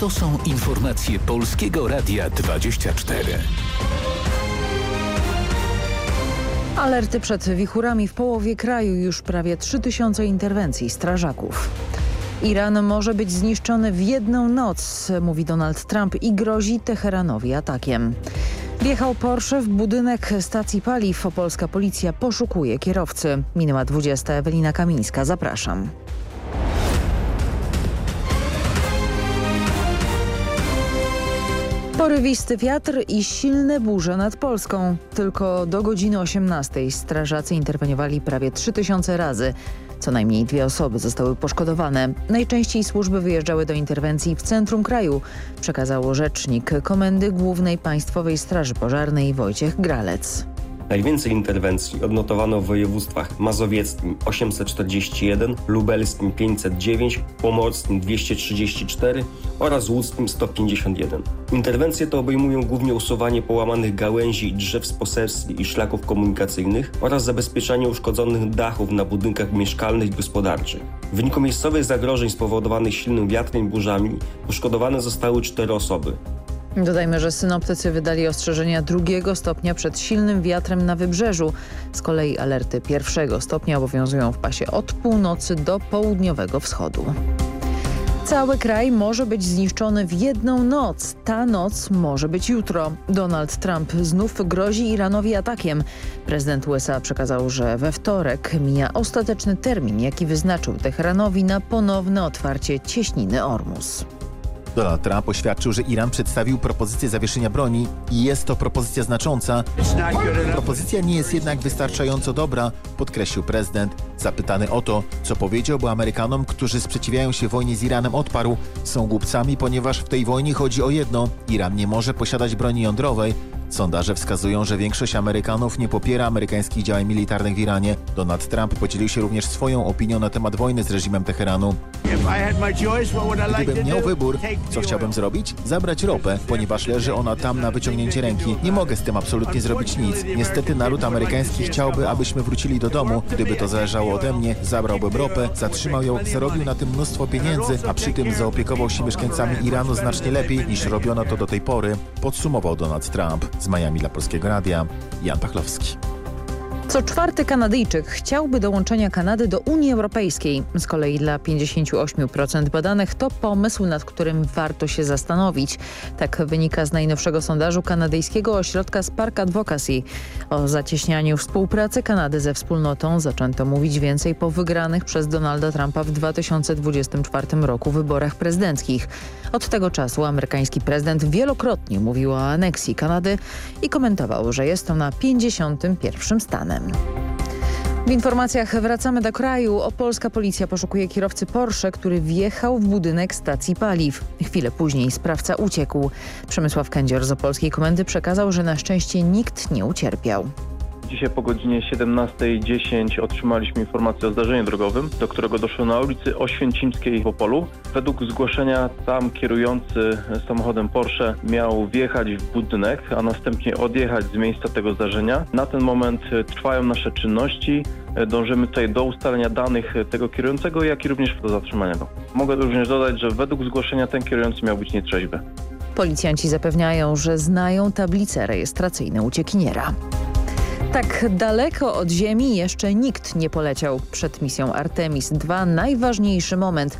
To są informacje Polskiego Radia 24. Alerty przed wichurami w połowie kraju już prawie 3000 interwencji strażaków. Iran może być zniszczony w jedną noc, mówi Donald Trump i grozi Teheranowi atakiem. Wjechał Porsche w budynek stacji paliw. Polska policja poszukuje kierowcy. Minęła 20. Ewelina Kamińska. Zapraszam. Porywisty wiatr i silne burze nad Polską. Tylko do godziny 18 strażacy interweniowali prawie 3000 razy. Co najmniej dwie osoby zostały poszkodowane. Najczęściej służby wyjeżdżały do interwencji w centrum kraju, przekazało rzecznik Komendy Głównej Państwowej Straży Pożarnej Wojciech Gralec. Najwięcej interwencji odnotowano w województwach mazowieckim 841, lubelskim 509, pomorskim 234 oraz łódzkim 151. Interwencje te obejmują głównie usuwanie połamanych gałęzi i drzew z poselskich i szlaków komunikacyjnych oraz zabezpieczanie uszkodzonych dachów na budynkach mieszkalnych i gospodarczych. W wyniku miejscowych zagrożeń spowodowanych silnym wiatrem i burzami poszkodowane zostały cztery osoby. Dodajmy, że synoptycy wydali ostrzeżenia drugiego stopnia przed silnym wiatrem na wybrzeżu. Z kolei alerty pierwszego stopnia obowiązują w pasie od północy do południowego wschodu. Cały kraj może być zniszczony w jedną noc. Ta noc może być jutro. Donald Trump znów grozi Iranowi atakiem. Prezydent USA przekazał, że we wtorek mija ostateczny termin, jaki wyznaczył Teheranowi na ponowne otwarcie cieśniny Ormus. Donald Trump oświadczył, że Iran przedstawił propozycję zawieszenia broni i jest to propozycja znacząca. Propozycja nie jest jednak wystarczająco dobra, podkreślił prezydent. Zapytany o to, co powiedziałby Amerykanom, którzy sprzeciwiają się wojnie z Iranem, odparł są głupcami, ponieważ w tej wojnie chodzi o jedno. Iran nie może posiadać broni jądrowej. Sondaże wskazują, że większość Amerykanów nie popiera amerykańskich działań militarnych w Iranie. Donald Trump podzielił się również swoją opinią na temat wojny z reżimem Teheranu. Gdybym miał wybór, co chciałbym zrobić? Zabrać ropę, ponieważ leży ona tam na wyciągnięcie ręki. Nie mogę z tym absolutnie zrobić nic. Niestety naród amerykański chciałby, abyśmy wrócili do domu. Gdyby to zależało ode mnie, zabrałbym ropę, zatrzymał ją, zarobił na tym mnóstwo pieniędzy, a przy tym zaopiekował się mieszkańcami Iranu znacznie lepiej niż robiono to do tej pory, podsumował Donald Trump. Z Miami dla Polskiego Radia, Jan Pachlowski. Co czwarty Kanadyjczyk chciałby dołączenia Kanady do Unii Europejskiej. Z kolei dla 58% badanych to pomysł, nad którym warto się zastanowić. Tak wynika z najnowszego sondażu kanadyjskiego ośrodka Spark Advocacy. O zacieśnianiu współpracy Kanady ze wspólnotą zaczęto mówić więcej po wygranych przez Donalda Trumpa w 2024 roku wyborach prezydenckich. Od tego czasu amerykański prezydent wielokrotnie mówił o aneksji Kanady i komentował, że jest ona 51 stanem. W informacjach wracamy do kraju. Polska policja poszukuje kierowcy Porsche, który wjechał w budynek stacji paliw. Chwilę później sprawca uciekł. Przemysław Kędzior z Opolskiej Komendy przekazał, że na szczęście nikt nie ucierpiał. Dzisiaj po godzinie 17.10 otrzymaliśmy informację o zdarzeniu drogowym, do którego doszło na ulicy Oświęcimskiej w Opolu. Według zgłoszenia tam kierujący samochodem Porsche miał wjechać w budynek, a następnie odjechać z miejsca tego zdarzenia. Na ten moment trwają nasze czynności. Dążymy tutaj do ustalenia danych tego kierującego, jak i również do zatrzymania go. Mogę również dodać, że według zgłoszenia ten kierujący miał być nietrzeźwy. Policjanci zapewniają, że znają tablice rejestracyjne uciekiniera. Tak daleko od Ziemi jeszcze nikt nie poleciał. Przed misją Artemis II najważniejszy moment.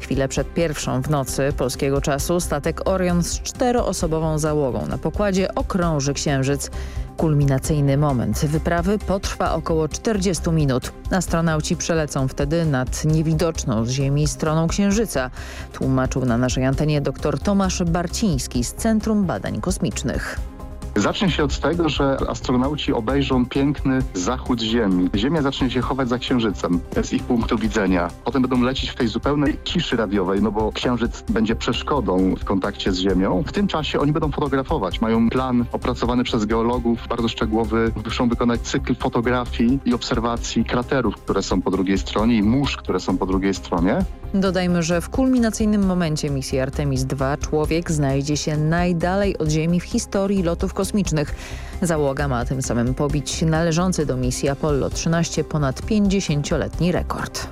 Chwilę przed pierwszą w nocy polskiego czasu statek Orion z czteroosobową załogą na pokładzie okrąży Księżyc. Kulminacyjny moment wyprawy potrwa około 40 minut. Astronauci przelecą wtedy nad niewidoczną z Ziemi stroną Księżyca. Tłumaczył na naszej antenie dr Tomasz Barciński z Centrum Badań Kosmicznych. Zacznie się od tego, że astronauci obejrzą piękny zachód Ziemi. Ziemia zacznie się chować za Księżycem z ich punktu widzenia. Potem będą lecieć w tej zupełnej ciszy radiowej, no bo Księżyc będzie przeszkodą w kontakcie z Ziemią. W tym czasie oni będą fotografować. Mają plan opracowany przez geologów, bardzo szczegółowy. Muszą wykonać cykl fotografii i obserwacji kraterów, które są po drugiej stronie i mórz, które są po drugiej stronie. Dodajmy, że w kulminacyjnym momencie misji Artemis II człowiek znajdzie się najdalej od Ziemi w historii lotów kosmicznych. Załoga ma tym samym pobić należący do misji Apollo 13 ponad 50-letni rekord.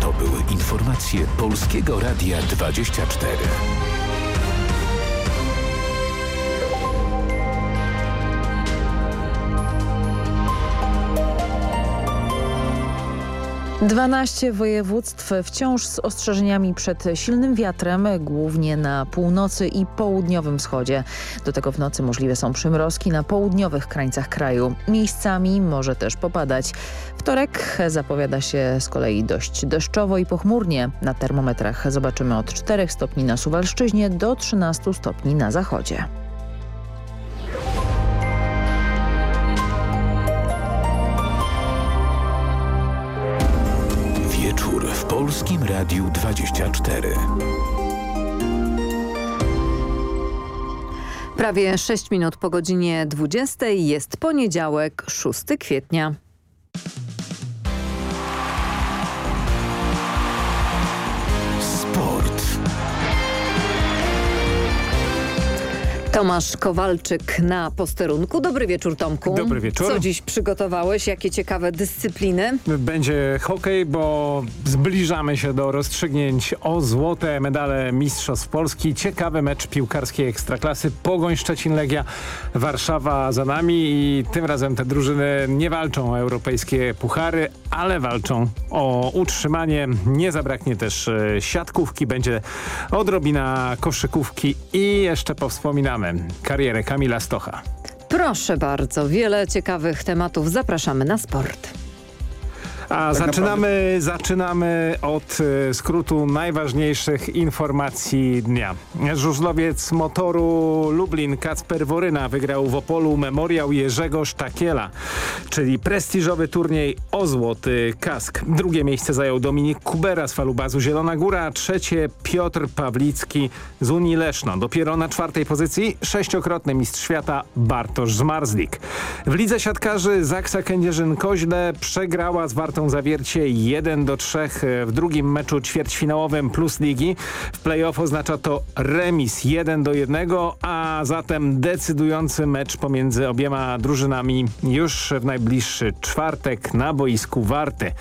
To były informacje Polskiego Radia 24. Dwanaście województw wciąż z ostrzeżeniami przed silnym wiatrem, głównie na północy i południowym wschodzie. Do tego w nocy możliwe są przymrozki na południowych krańcach kraju. Miejscami może też popadać. Wtorek zapowiada się z kolei dość deszczowo i pochmurnie. Na termometrach zobaczymy od 4 stopni na Suwalszczyźnie do 13 stopni na zachodzie. Polskim Radiu 24. Prawie 6 minut po godzinie 20 jest poniedziałek, 6 kwietnia. Tomasz Kowalczyk na posterunku. Dobry wieczór Tomku. Dobry wieczór. Co dziś przygotowałeś? Jakie ciekawe dyscypliny? Będzie hokej, bo zbliżamy się do rozstrzygnięć o złote medale Mistrzostw Polski. Ciekawy mecz piłkarskiej Ekstraklasy. Pogoń Szczecin-Legia, Warszawa za nami i tym razem te drużyny nie walczą o europejskie puchary, ale walczą o utrzymanie. Nie zabraknie też e, siatkówki, będzie odrobina koszykówki i jeszcze powspominamy karierę Kamila Stocha. Proszę bardzo, wiele ciekawych tematów. Zapraszamy na sport. A zaczynamy, zaczynamy od e, skrótu najważniejszych informacji dnia. Żużlowiec motoru Lublin Kacper Woryna wygrał w Opolu memoriał Jerzego Sztakiela, czyli prestiżowy turniej o złoty kask. Drugie miejsce zajął Dominik Kubera z falubazu Zielona Góra, trzecie Piotr Pawlicki z Unii Leszno. Dopiero na czwartej pozycji sześciokrotny mistrz świata Bartosz Zmarzlik. W lidze siatkarzy Zaksa Kędzierzyn-Koźle przegrała z Wartą Zawiercie 1 do 3 w drugim meczu ćwierćfinałowym plus ligi. W play-off oznacza to remis 1 do 1, a zatem decydujący mecz pomiędzy obiema drużynami już w najbliższy czwartek na boisku Warty.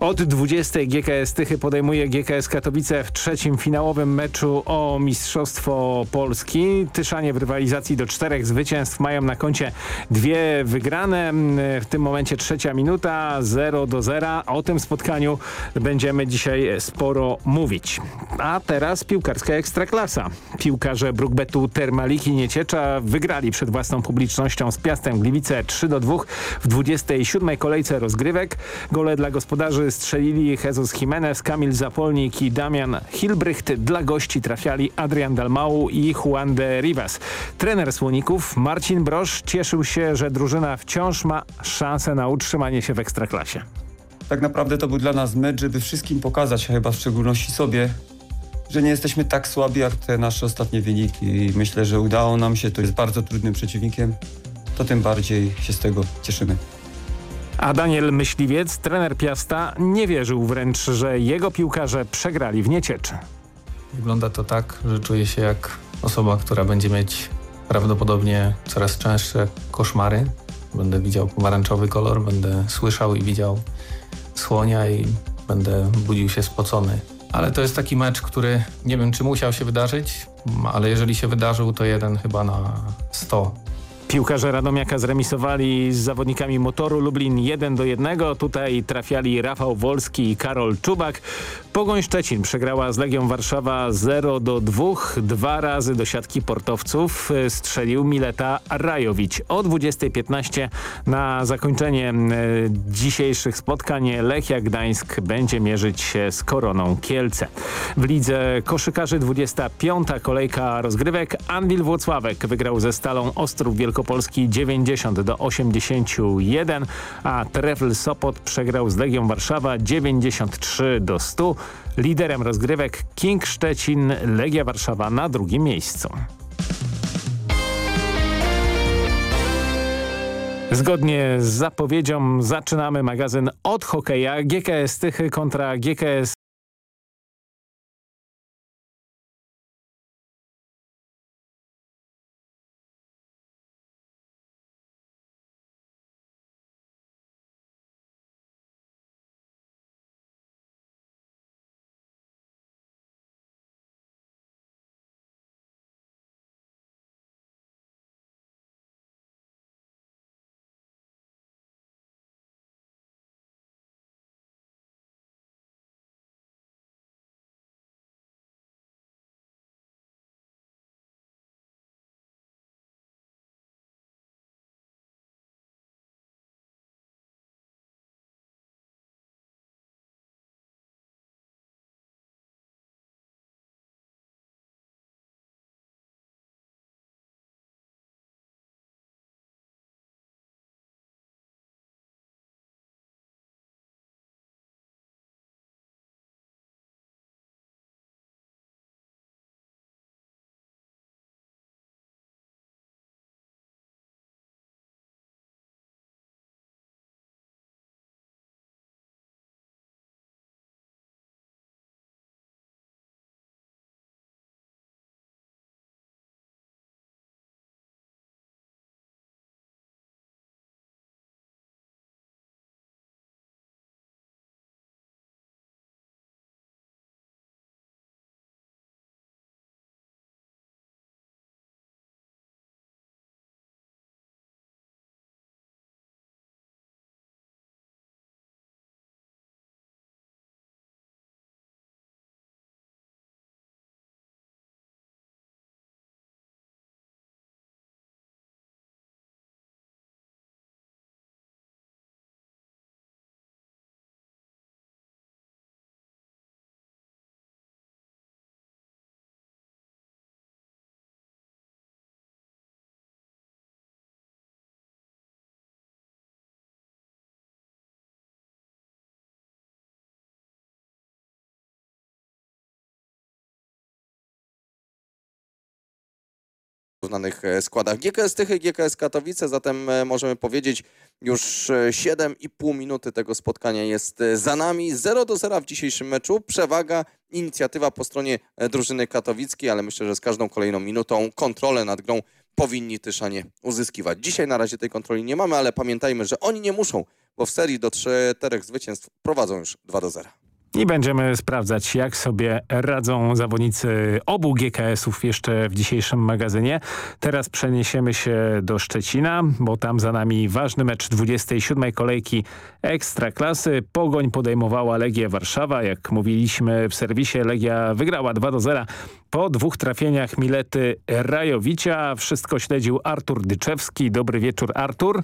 Od 20 GKS Tychy podejmuje GKS Katowice w trzecim finałowym meczu o Mistrzostwo Polski. Tyszanie w rywalizacji do czterech zwycięstw mają na koncie dwie wygrane. W tym momencie trzecia minuta 0 do 0. O tym spotkaniu będziemy dzisiaj sporo mówić. A teraz piłkarska ekstraklasa. Piłkarze Brukbetu Termaliki Nieciecza wygrali przed własną publicznością z Piastem Gliwice 3 do 2 w 27 kolejce rozgrywek. Gole dla gospodarzy strzelili Jesus Jimenez, Kamil Zapolnik i Damian Hilbrycht. Dla gości trafiali Adrian Dalmau i Juan de Rivas. Trener Słoników Marcin Brosz cieszył się, że drużyna wciąż ma szansę na utrzymanie się w ekstraklasie. Tak naprawdę to był dla nas mecz, żeby wszystkim pokazać, a chyba w szczególności sobie, że nie jesteśmy tak słabi jak te nasze ostatnie wyniki i myślę, że udało nam się, to jest bardzo trudnym przeciwnikiem, to tym bardziej się z tego cieszymy. A Daniel Myśliwiec, trener Piasta, nie wierzył wręcz, że jego piłkarze przegrali w Niecieczy. Wygląda to tak, że czuję się jak osoba, która będzie mieć prawdopodobnie coraz częstsze koszmary. Będę widział pomarańczowy kolor, będę słyszał i widział słonia i będę budził się spocony. Ale to jest taki mecz, który nie wiem, czy musiał się wydarzyć, ale jeżeli się wydarzył, to jeden chyba na 100. Piłkarze Radomiaka zremisowali z zawodnikami motoru Lublin 1 do 1. Tutaj trafiali Rafał Wolski i Karol Czubak. Pogoń Szczecin przegrała z Legią Warszawa 0 do 2. Dwa razy do siatki portowców strzelił Mileta Rajowicz. O 20.15 na zakończenie e, dzisiejszych spotkań Lechia Gdańsk będzie mierzyć się z Koroną Kielce. W lidze koszykarzy 25. kolejka rozgrywek. Anwil Włocławek wygrał ze Stalą Ostrów Wielkopolski 90 do 81, a Trefl Sopot przegrał z Legią Warszawa 93 do 100. Liderem rozgrywek King Szczecin, Legia Warszawa na drugim miejscu. Zgodnie z zapowiedzią zaczynamy magazyn od hokeja GKS Tychy kontra GKS znanych składach. GKS Tychy, GKS Katowice, zatem możemy powiedzieć już 7,5 minuty tego spotkania jest za nami. 0 do 0 w dzisiejszym meczu. Przewaga, inicjatywa po stronie drużyny katowickiej, ale myślę, że z każdą kolejną minutą kontrolę nad grą powinni Tyszanie uzyskiwać. Dzisiaj na razie tej kontroli nie mamy, ale pamiętajmy, że oni nie muszą, bo w serii do czterech zwycięstw prowadzą już 2 do 0. I będziemy sprawdzać, jak sobie radzą zawodnicy obu GKS-ów jeszcze w dzisiejszym magazynie. Teraz przeniesiemy się do Szczecina, bo tam za nami ważny mecz 27. kolejki Ekstraklasy. Pogoń podejmowała Legię Warszawa. Jak mówiliśmy w serwisie, Legia wygrała 2 do 0 po dwóch trafieniach Milety Rajowicia. Wszystko śledził Artur Dyczewski. Dobry wieczór, Artur.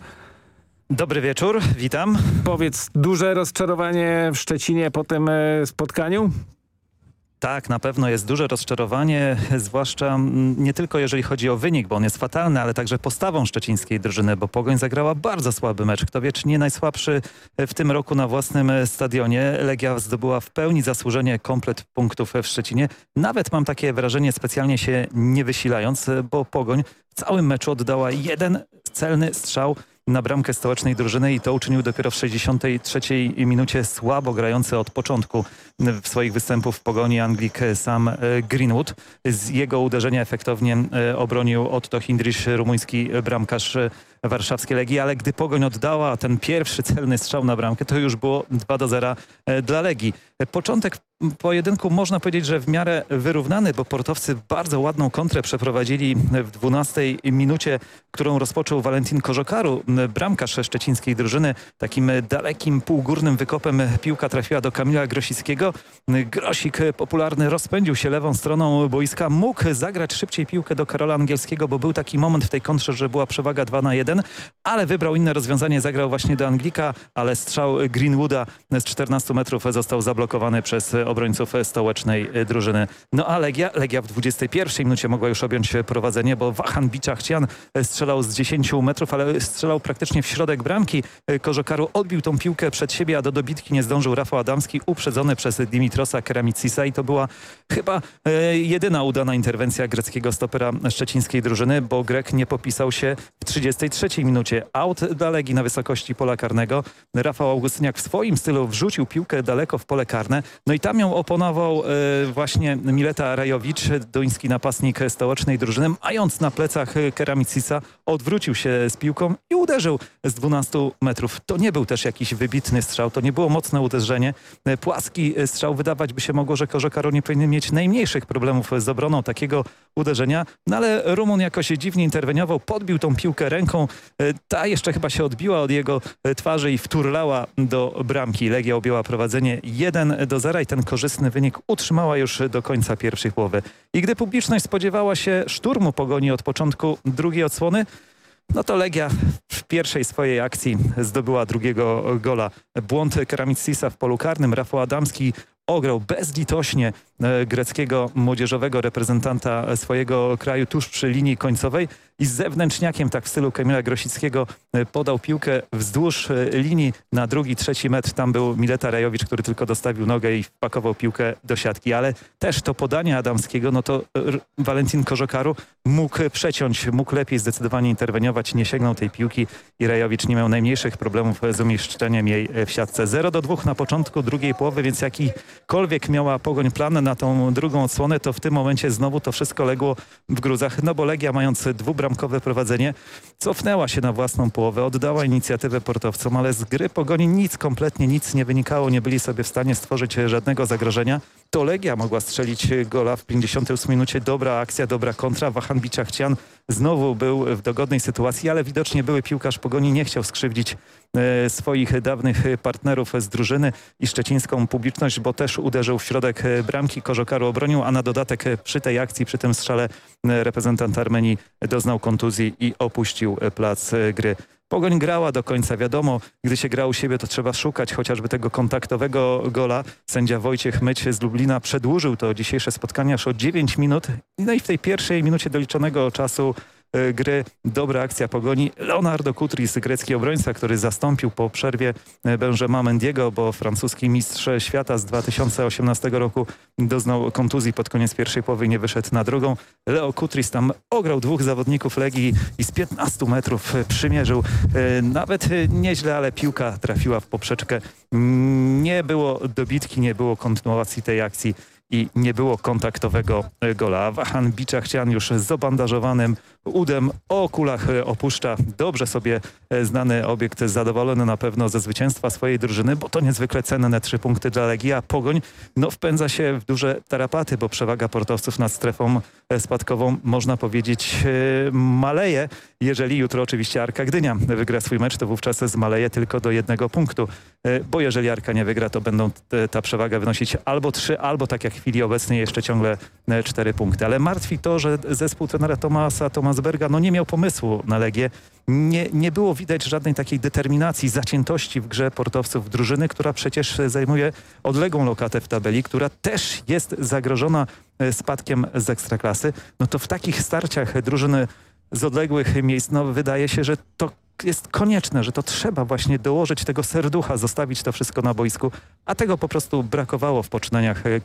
Dobry wieczór, witam. Powiedz, duże rozczarowanie w Szczecinie po tym e, spotkaniu? Tak, na pewno jest duże rozczarowanie, zwłaszcza nie tylko jeżeli chodzi o wynik, bo on jest fatalny, ale także postawą szczecińskiej drużyny, bo Pogoń zagrała bardzo słaby mecz. Kto wie, czy nie najsłabszy w tym roku na własnym stadionie. Legia zdobyła w pełni zasłużenie komplet punktów w Szczecinie. Nawet mam takie wrażenie, specjalnie się nie wysilając, bo Pogoń w całym meczu oddała jeden celny strzał na bramkę stołecznej drużyny i to uczynił dopiero w 63 minucie słabo grający od początku w swoich występów w pogoni Anglik Sam e, Greenwood. Z jego uderzenia efektownie e, obronił Otto Hindrich, rumuński bramkarz warszawskiej Legii, ale gdy Pogoń oddała ten pierwszy celny strzał na bramkę, to już było 2 do 0 e, dla Legii. Początek pojedynku można powiedzieć, że w miarę wyrównany, bo portowcy bardzo ładną kontrę przeprowadzili w 12 minucie, którą rozpoczął Valentin Korzokaru, bramkarz szczecińskiej drużyny. Takim dalekim, półgórnym wykopem piłka trafiła do Kamila Grosickiego. Grosik popularny rozpędził się lewą stroną boiska. Mógł zagrać szybciej piłkę do Karola Angielskiego, bo był taki moment w tej kontrze, że była przewaga 2 na 1, ale wybrał inne rozwiązanie. Zagrał właśnie do Anglika, ale strzał Greenwooda z 14 metrów został zablokowany przez obrońców stołecznej drużyny. No a Legia, Legia w 21 minucie mogła już objąć prowadzenie, bo Wahan Biciachcian strzelał z 10 metrów, ale strzelał praktycznie w środek bramki. Korzokaru odbił tą piłkę przed siebie, a do dobitki nie zdążył Rafał Adamski, uprzedzony przez Dimitrosa Keramicisa i to była chyba e, jedyna udana interwencja greckiego stopera szczecińskiej drużyny, bo Grek nie popisał się w 33 minucie. Out dla Legii na wysokości pola karnego. Rafał Augustyniak w swoim stylu wrzucił piłkę daleko w pole karne. No i tam ją oponował e, właśnie Mileta Rajowicz, duński napastnik stołecznej drużyny, mając na plecach Keramicisa, odwrócił się z piłką i uderzył z 12 metrów. To nie był też jakiś wybitny strzał, to nie było mocne uderzenie. E, płaski strzał wydawać by się mogło, że Korzekaro nie powinien mieć najmniejszych problemów z obroną takiego uderzenia, no ale Rumun jakoś dziwnie interweniował, podbił tą piłkę ręką, e, ta jeszcze chyba się odbiła od jego twarzy i wturlała do bramki. Legia objęła prowadzenie 1 do 0 i ten korzystny wynik utrzymała już do końca pierwszej połowy. I gdy publiczność spodziewała się szturmu pogoni od początku drugiej odsłony, no to Legia w pierwszej swojej akcji zdobyła drugiego gola. Błąd Keramicisa w polu karnym. Rafał Adamski ograł bezlitośnie e, greckiego młodzieżowego reprezentanta swojego kraju tuż przy linii końcowej i z zewnętrzniakiem, tak w stylu Kamila Grosickiego, e, podał piłkę wzdłuż e, linii na drugi, trzeci metr. Tam był Mileta Rajowicz, który tylko dostawił nogę i wpakował piłkę do siatki. Ale też to podanie Adamskiego, no to Valentin Korzokaru mógł przeciąć, mógł lepiej zdecydowanie interweniować, nie sięgnął tej piłki i Rajowicz nie miał najmniejszych problemów z umieszczeniem jej w siatce. 0 do 2 na początku drugiej połowy, więc jakikolwiek miała Pogoń plan na tą drugą odsłonę, to w tym momencie znowu to wszystko legło w gruzach. No bo Legia mając dwubramkowe prowadzenie cofnęła się na własną połowę, oddała inicjatywę portowcom, ale z gry Pogoni nic, kompletnie nic nie wynikało, nie byli sobie w stanie stworzyć żadnego zagrożenia. To Legia mogła strzelić gola w 58 minucie. Dobra akcja, dobra kontra. Wahan Biciachcian znowu był w dogodnej sytuacji, ale widocznie były piłkarz Pogoni nie chciał skrzywdzić e, swoich dawnych partnerów z drużyny i szczecińską publiczność, bo też uderzył w środek bramki. Korzokaru obronił, a na dodatek przy tej akcji, przy tym strzale reprezentant Armenii doznał kontuzji i opuścił plac gry. Pogoń grała do końca. Wiadomo, gdy się gra u siebie, to trzeba szukać chociażby tego kontaktowego gola. Sędzia Wojciech Myć z Lublina przedłużył to dzisiejsze spotkanie aż o 9 minut. No i w tej pierwszej minucie doliczonego czasu gry. Dobra akcja Pogoni. Leonardo Kutris, grecki obrońca, który zastąpił po przerwie e, Benjama Mendiego, bo francuski mistrz świata z 2018 roku doznał kontuzji pod koniec pierwszej połowy i nie wyszedł na drugą. Leo Kutris tam ograł dwóch zawodników Legii i z 15 metrów przymierzył. Nawet nieźle, ale piłka trafiła w poprzeczkę. Nie było dobitki, nie było kontynuacji tej akcji i nie było kontaktowego gola. Wahan Biczachian już z obandażowanym udem o kulach e, opuszcza dobrze sobie e, znany obiekt, zadowolony na pewno ze zwycięstwa swojej drużyny, bo to niezwykle cenne trzy punkty dla Legii, a Pogoń no, wpędza się w duże tarapaty, bo przewaga portowców nad strefą e, spadkową można powiedzieć maleje. Jeżeli jutro oczywiście Arka Gdynia wygra swój mecz, to wówczas zmaleje tylko do jednego punktu, bo jeżeli Arka nie wygra, to będą ta przewaga wynosić albo trzy, albo tak jak w chwili obecnej jeszcze ciągle cztery punkty. Ale martwi to, że zespół trenera Tomasa Tomas Forsberga no nie miał pomysłu na Legię. Nie, nie było widać żadnej takiej determinacji, zaciętości w grze portowców drużyny, która przecież zajmuje odległą lokatę w tabeli, która też jest zagrożona e, spadkiem z ekstraklasy. No to w takich starciach drużyny z odległych miejsc, no wydaje się, że to jest konieczne, że to trzeba właśnie dołożyć tego serducha, zostawić to wszystko na boisku, a tego po prostu brakowało w poczynaniach e, e,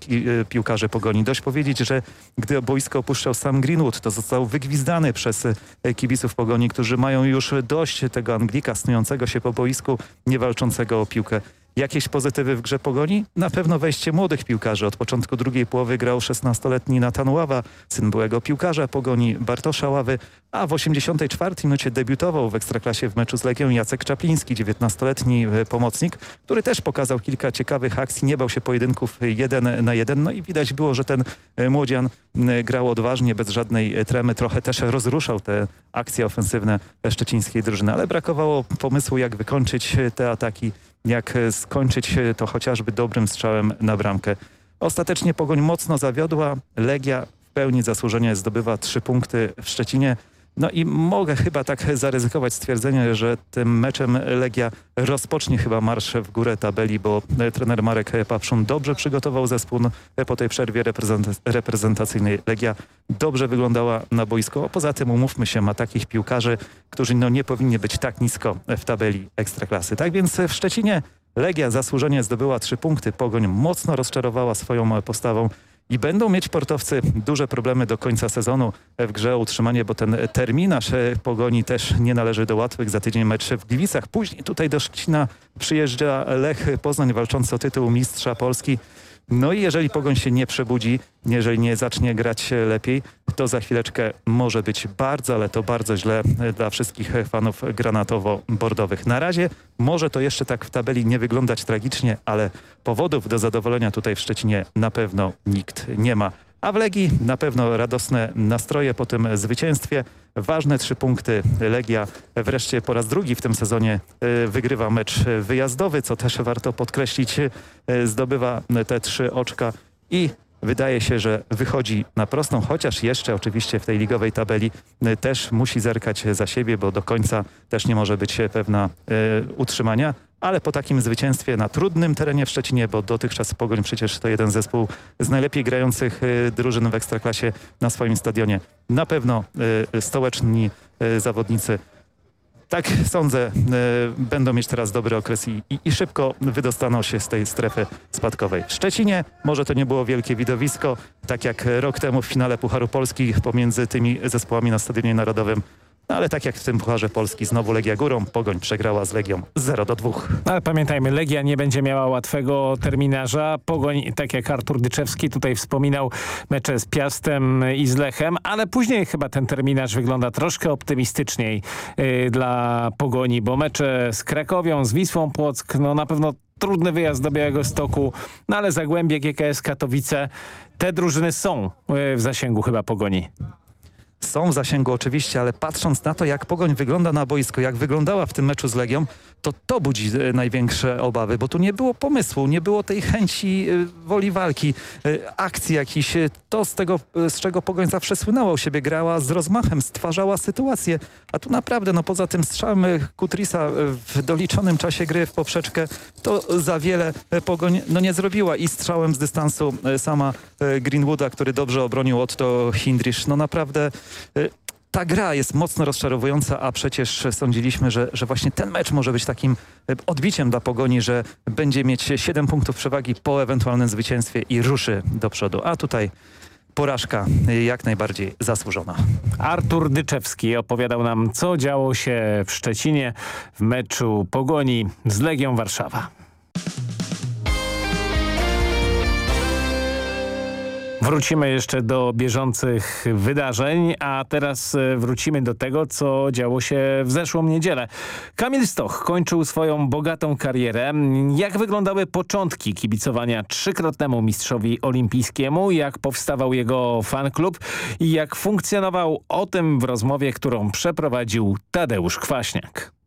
piłkarzy Pogoni. Dość powiedzieć, że gdy boisko opuszczał sam Greenwood, to został wygwizdany przez e, kibiców Pogoni, którzy mają już dość tego Anglika snującego się po boisku, nie walczącego o piłkę. Jakieś pozytywy w grze Pogoni? Na pewno wejście młodych piłkarzy. Od początku drugiej połowy grał 16-letni Natan Ława, syn byłego piłkarza Pogoni Bartosza Ławy, a w 84 minucie debiutował w Ekstraklasie w meczu z Legią Jacek Czapliński, 19-letni e, pomocnik, który też pokazał kilka ciekawych akcji, nie bał się pojedynków jeden na jeden. No i widać było, że ten e, młodzian grał odważnie, bez żadnej e, tremy, trochę też rozruszał te akcje ofensywne szczecińskiej drużyny, ale brakowało pomysłu, jak wykończyć te ataki jak e, skończyć to chociażby dobrym strzałem na bramkę. Ostatecznie Pogoń mocno zawiodła. Legia w pełni zasłużenie zdobywa trzy punkty w Szczecinie. No i mogę chyba tak zaryzykować stwierdzenie, że tym meczem Legia rozpocznie chyba marsz w górę tabeli, bo e, trener Marek Papszun dobrze przygotował zespół no, po tej przerwie reprezentacyjnej. Legia dobrze wyglądała na boisku. Poza tym umówmy się, ma takich piłkarzy, którzy no nie powinni być tak nisko w tabeli Ekstraklasy. Tak więc w Szczecinie Legia zasłużenie zdobyła trzy punkty. Pogoń mocno rozczarowała swoją postawą i będą mieć portowcy duże problemy do końca sezonu w grze o utrzymanie, bo ten terminarz Pogoni też nie należy do łatwych. Za tydzień mecz w Gliwicach. Później tutaj do Szczecina przyjeżdża Lech Poznań walczący o tytuł mistrza Polski. No i jeżeli Pogoń się nie przebudzi, jeżeli nie zacznie grać lepiej, to za chwileczkę może być bardzo, ale to bardzo źle dla wszystkich fanów granatowo-bordowych. Na razie może to jeszcze tak w tabeli nie wyglądać tragicznie, ale powodów do zadowolenia tutaj w Szczecinie na pewno nikt nie ma. A w Legii na pewno radosne nastroje po tym zwycięstwie. Ważne trzy punkty. Legia wreszcie po raz drugi w tym sezonie e, wygrywa mecz wyjazdowy, co też warto podkreślić. E, zdobywa te trzy oczka i wydaje się, że wychodzi na prostą, chociaż jeszcze oczywiście w tej ligowej tabeli e, też musi zerkać za siebie, bo do końca też nie może być pewna utrzymania, ale po takim zwycięstwie na trudnym terenie w Szczecinie, bo dotychczas Pogoń przecież to jeden zespół z najlepiej grających y, drużyn w Ekstraklasie na swoim stadionie. Na pewno stołeczni zawodnicy tak sądzę, będą mieć teraz dobry okres i, i, i, szybko wydostaną się z tej strefy spadkowej. W Szczecinie może to nie było wielkie widowisko, tak jak rok temu w finale Pucharu Polski pomiędzy tymi zespołami na Stadionie Narodowym ale tak jak w tym Pucharze Polski, znowu Legia górą, Pogoń przegrała z Legią 0 do 2. Ale pamiętajmy, Legia nie będzie miała łatwego terminarza. Pogoń, tak jak Artur Dyczewski tutaj wspominał, mecze z Piastem i z Lechem, ale później chyba ten terminarz wygląda troszkę optymistyczniej yy, dla Pogoni, bo mecze z Krakowią, z Wisłą Płock, no na pewno trudny wyjazd do Białego Stoku, no ale Zagłębie, GKS Katowice, te drużyny są yy, w zasięgu chyba Pogoni są w zasięgu oczywiście, ale patrząc na to, jak Pogoń wygląda na boisko, jak wyglądała w tym meczu z Legią, to to budzi e, największe obawy, bo tu nie było pomysłu, nie było tej chęci e, woli walki, e, akcji jakiś. To z tego, z czego Pogoń zawsze słynęła u siebie, grała z rozmachem, stwarzała sytuację, a tu naprawdę, no poza tym strzałem Kutrisa w doliczonym czasie gry w poprzeczkę, to za wiele Pogoń no nie zrobiła i strzałem z dystansu sama Greenwooda, który dobrze obronił Otto Hindrich, no naprawdę ta gra jest mocno rozczarowująca, a przecież sądziliśmy, że, że właśnie ten mecz może być takim e, odbiciem dla Pogoni, że będzie mieć 7 punktów przewagi po ewentualnym zwycięstwie i ruszy do przodu. A tutaj porażka jak najbardziej zasłużona. Artur Dyczewski opowiadał nam, co działo się w Szczecinie w meczu Pogoni z Legią Warszawa. Wrócimy jeszcze do bieżących wydarzeń, a teraz e, wrócimy do tego, co działo się w zeszłą niedzielę. Kamil Stoch kończył swoją bogatą karierę. Jak wyglądały początki kibicowania trzykrotnemu mistrzowi olimpijskiemu, jak powstawał jego fanklub i jak funkcjonował o tym w rozmowie, którą przeprowadził Tadeusz Kwaśniak.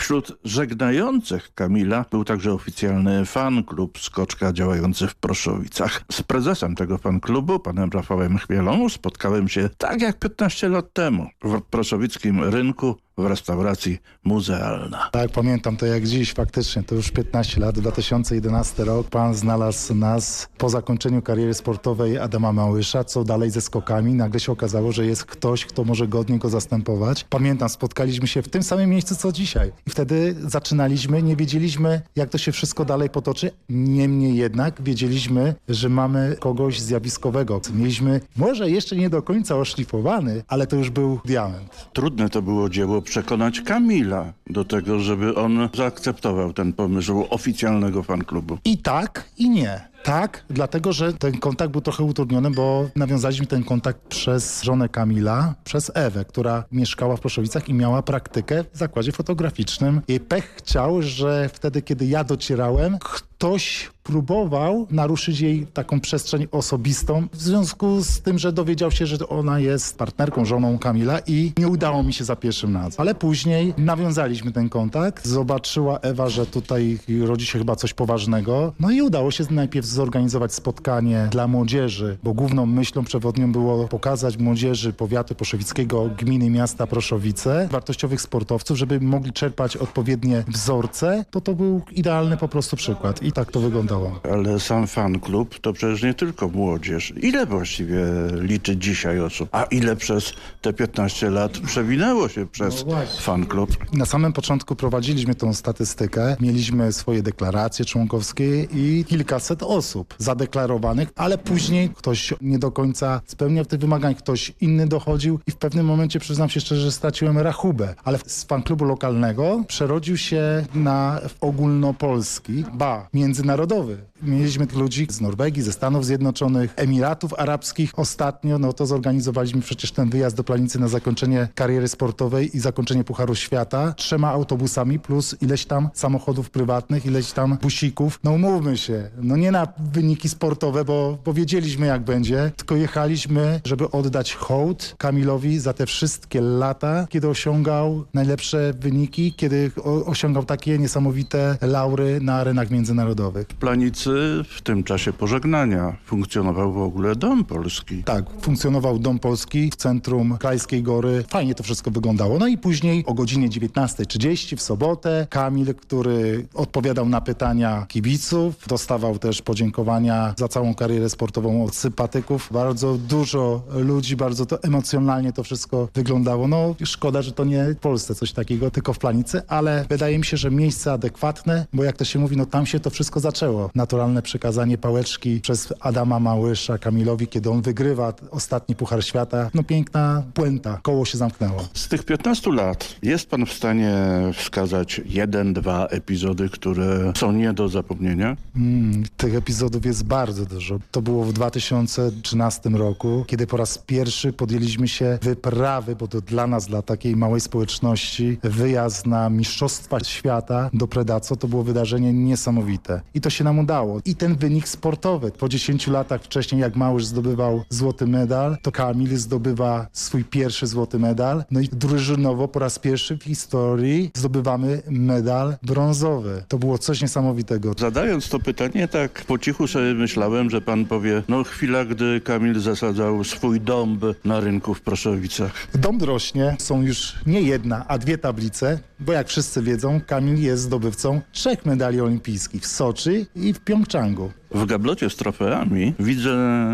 Wśród żegnających Kamila był także oficjalny fan klub Skoczka działający w Proszowicach. Z prezesem tego fan klubu, panem Rafałem Chmielą, spotkałem się tak jak 15 lat temu w proszowickim rynku w restauracji muzealna. Tak, pamiętam to jak dziś, faktycznie, to już 15 lat, 2011 rok. Pan znalazł nas po zakończeniu kariery sportowej Adama Małysza, co dalej ze skokami. Nagle się okazało, że jest ktoś, kto może godnie go zastępować. Pamiętam, spotkaliśmy się w tym samym miejscu, co dzisiaj. I wtedy zaczynaliśmy, nie wiedzieliśmy, jak to się wszystko dalej potoczy. Niemniej jednak wiedzieliśmy, że mamy kogoś zjawiskowego. Mieliśmy może jeszcze nie do końca oszlifowany, ale to już był diament. Trudne to było dzieło przekonać Kamila do tego, żeby on zaakceptował ten pomysł oficjalnego fanklubu. I tak, i nie. Tak, dlatego że ten kontakt był trochę utrudniony, bo nawiązaliśmy ten kontakt przez żonę Kamila, przez Ewę, która mieszkała w Proszowicach i miała praktykę w zakładzie fotograficznym. Jej pech chciał, że wtedy, kiedy ja docierałem, ktoś próbował naruszyć jej taką przestrzeń osobistą w związku z tym, że dowiedział się, że ona jest partnerką, żoną Kamila i nie udało mi się za pierwszym razem. Ale później nawiązaliśmy ten kontakt, zobaczyła Ewa, że tutaj rodzi się chyba coś poważnego, no i udało się najpierw zorganizować spotkanie dla młodzieży, bo główną myślą przewodnią było pokazać młodzieży powiatu proszowickiego, gminy miasta Proszowice, wartościowych sportowców, żeby mogli czerpać odpowiednie wzorce, to to był idealny po prostu przykład i tak to wyglądało. Ale sam fan klub to przecież nie tylko młodzież. Ile właściwie liczy dzisiaj osób? A ile przez te 15 lat przewinęło się przez no fan klub? Na samym początku prowadziliśmy tą statystykę. Mieliśmy swoje deklaracje członkowskie i kilkaset osób zadeklarowanych, ale później ktoś nie do końca spełniał tych wymagań, ktoś inny dochodził i w pewnym momencie przyznam się szczerze, że straciłem rachubę. Ale z fan klubu lokalnego przerodził się na ogólnopolski, ba, międzynarodowy. Mieliśmy ludzi z Norwegii, ze Stanów Zjednoczonych, Emiratów Arabskich. Ostatnio no to zorganizowaliśmy przecież ten wyjazd do Planicy na zakończenie kariery sportowej i zakończenie Pucharu Świata trzema autobusami plus ileś tam samochodów prywatnych, ileś tam busików. No umówmy się, no nie na wyniki sportowe, bo, bo wiedzieliśmy jak będzie, tylko jechaliśmy, żeby oddać hołd Kamilowi za te wszystkie lata, kiedy osiągał najlepsze wyniki, kiedy osiągał takie niesamowite laury na arenach międzynarodowych. W Planicy w tym czasie pożegnania funkcjonował w ogóle Dom Polski. Tak, funkcjonował Dom Polski w centrum Krajskiej Gory. Fajnie to wszystko wyglądało. No i później o godzinie 19.30 w sobotę Kamil, który odpowiadał na pytania kibiców, dostawał też podziękowania za całą karierę sportową od sympatyków. Bardzo dużo ludzi, bardzo to emocjonalnie to wszystko wyglądało. No szkoda, że to nie w Polsce coś takiego, tylko w Planicy, ale wydaje mi się, że miejsce adekwatne, bo jak to się mówi, no tam się to wszystko zaczęło. Naturalne przekazanie pałeczki przez Adama Małysza Kamilowi, kiedy on wygrywa ostatni Puchar Świata. No piękna puenta, koło się zamknęło. Z tych 15 lat jest pan w stanie wskazać jeden, dwa epizody, które są nie do zapomnienia? Mm, tych epizodów jest bardzo dużo. To było w 2013 roku, kiedy po raz pierwszy podjęliśmy się wyprawy, bo to dla nas, dla takiej małej społeczności, wyjazd na Mistrzostwa Świata do Predaco to było wydarzenie niesamowite. I to się nam udało. I ten wynik sportowy. Po 10 latach wcześniej, jak Małysz zdobywał złoty medal, to Kamil zdobywa swój pierwszy złoty medal. No i drużynowo po raz pierwszy w historii zdobywamy medal brązowy. To było coś niesamowitego. Zadając to pytanie, tak po cichu sobie myślałem, że pan powie, no chwila, gdy Kamil zasadzał swój dąb na rynku w Proszowicach. Dąb rośnie, są już nie jedna, a dwie tablice, bo jak wszyscy wiedzą, Kamil jest zdobywcą trzech medali olimpijskich w Soczi i w Pjongczangu. W gablocie z trofeami widzę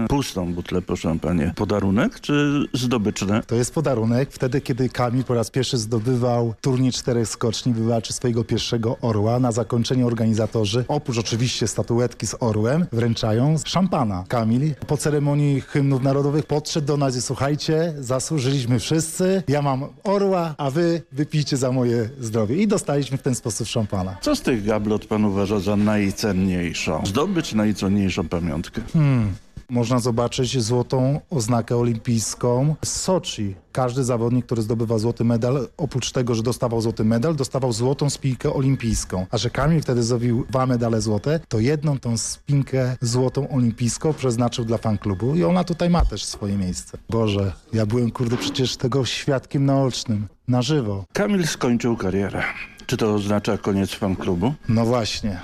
pustą butlę po szampanie. Podarunek czy zdobyczne? To jest podarunek. Wtedy, kiedy Kamil po raz pierwszy zdobywał turniej czterech skoczni, wywalczy swojego pierwszego orła. Na zakończenie organizatorzy, oprócz oczywiście statuetki z orłem, wręczają szampana. Kamil po ceremonii hymnów narodowych podszedł do nas i słuchajcie, zasłużyliśmy wszyscy. Ja mam orła, a wy wypijcie za moje zdrowie. I dostaliśmy w ten sposób szampana. Co z tych gablot pan uważa za najcenniejszą? Zdobyć najcenniejszą pamiątkę? Hmm. Można zobaczyć złotą oznakę olimpijską z Soczi. Każdy zawodnik, który zdobywa złoty medal, oprócz tego, że dostawał złoty medal, dostawał złotą spinkę olimpijską. A że Kamil wtedy zdobył dwa medale złote, to jedną tą spinkę złotą olimpijską przeznaczył dla fanklubu i ona tutaj ma też swoje miejsce. Boże, ja byłem kurde przecież tego świadkiem naocznym, na żywo. Kamil skończył karierę. Czy to oznacza koniec fanklubu? No właśnie.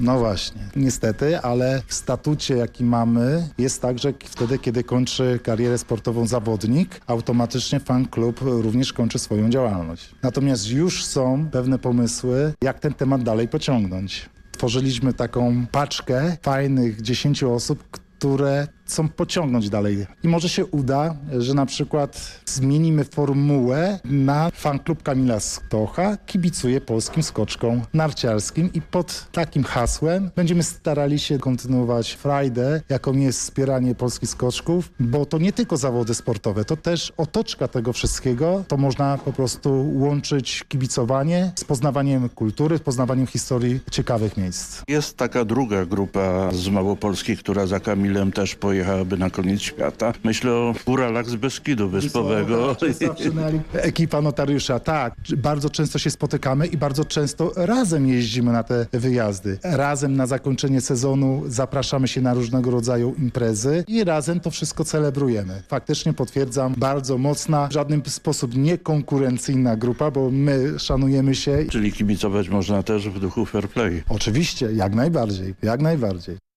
No właśnie, niestety, ale w statucie jaki mamy jest tak, że wtedy kiedy kończy karierę sportową zawodnik, automatycznie fan klub również kończy swoją działalność. Natomiast już są pewne pomysły, jak ten temat dalej pociągnąć. Tworzyliśmy taką paczkę fajnych 10 osób, które chcą pociągnąć dalej. I może się uda, że na przykład zmienimy formułę na fanklub Kamila Stocha kibicuje polskim skoczkom narciarskim i pod takim hasłem będziemy starali się kontynuować frajdę, jaką jest wspieranie polskich skoczków, bo to nie tylko zawody sportowe, to też otoczka tego wszystkiego. To można po prostu łączyć kibicowanie z poznawaniem kultury, z poznawaniem historii ciekawych miejsc. Jest taka druga grupa z Małopolski, która za Kamilem też pojechała pojechałaby na koniec świata. Myślę o góralach z Beskidu Wyspowego. Ekipa notariusza, tak. Bardzo często się spotykamy i bardzo często razem jeździmy na te wyjazdy. Razem na zakończenie sezonu zapraszamy się na różnego rodzaju imprezy i razem to wszystko celebrujemy. Faktycznie potwierdzam, bardzo mocna, w żaden sposób niekonkurencyjna grupa, bo my szanujemy się. Czyli kibicować można też w duchu fair play. Oczywiście, jak najbardziej, jak najbardziej.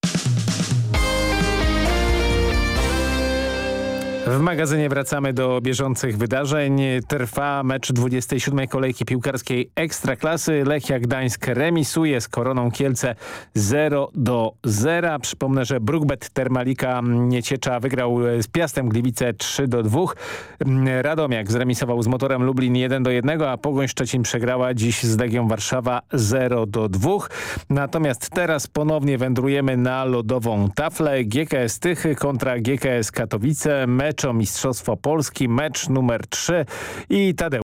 W magazynie wracamy do bieżących wydarzeń. Trwa mecz 27. kolejki piłkarskiej Ekstraklasy. Lechia Gdańsk remisuje z Koroną Kielce 0 do 0. Przypomnę, że Brookbet Termalika Nieciecza wygrał z Piastem Gliwice 3 do 2. Radomiak zremisował z Motorem Lublin 1 do 1, a Pogoń Szczecin przegrała dziś z Legią Warszawa 0 do 2. Natomiast teraz ponownie wędrujemy na lodową taflę. GKS Tychy kontra GKS Katowice. Mecz mecz o Mistrzostwo Polski, mecz numer 3 i Tadeusz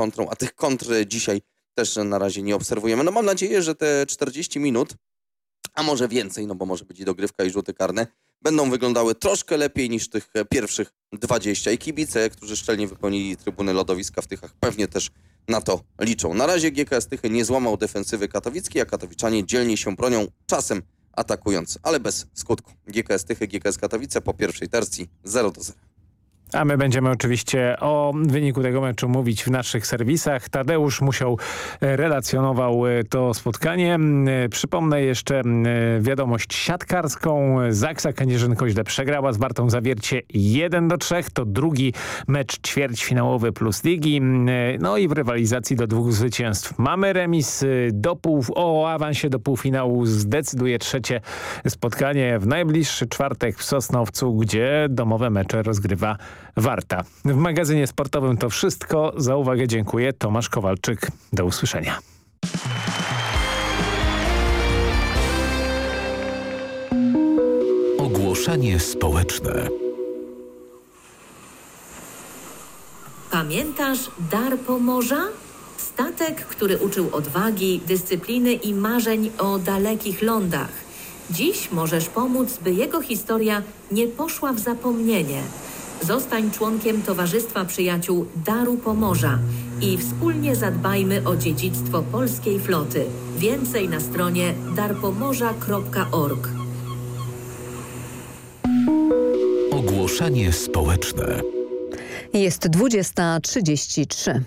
kontrą, a tych kontr dzisiaj też na razie nie obserwujemy. No mam nadzieję, że te 40 minut, a może więcej, no bo może być i dogrywka i rzuty karne, będą wyglądały troszkę lepiej niż tych pierwszych 20. I kibice, którzy szczelnie wypełnili trybuny lodowiska w Tychach, pewnie też na to liczą. Na razie GKS Tychy nie złamał defensywy katowickiej, a katowiczanie dzielnie się bronią, czasem atakując, ale bez skutku. GKS Tychy, GKS Katowice po pierwszej tercji 0 do 0. A my będziemy oczywiście o wyniku tego meczu mówić w naszych serwisach. Tadeusz Musiał e, relacjonował e, to spotkanie. E, przypomnę jeszcze wiadomość siatkarską. Zaksa Kędzierzyn-Koźle przegrała z Bartą Zawiercie 1 do 3. To drugi mecz ćwierćfinałowy plus ligi. No i w rywalizacji do dwóch zwycięstw. Mamy remis do pół, o awansie do półfinału zdecyduje trzecie spotkanie w najbliższy czwartek w Sosnowcu, gdzie domowe mecze rozgrywa Warta. W magazynie sportowym to wszystko. Za uwagę dziękuję. Tomasz Kowalczyk. Do usłyszenia. Ogłoszenie społeczne. Pamiętasz Dar Pomorza? Statek, który uczył odwagi, dyscypliny i marzeń o dalekich lądach. Dziś możesz pomóc, by jego historia nie poszła w zapomnienie – Zostań członkiem Towarzystwa Przyjaciół Daru Pomorza i wspólnie zadbajmy o dziedzictwo polskiej floty. Więcej na stronie darpomorza.org. Ogłoszenie społeczne. Jest 20.33.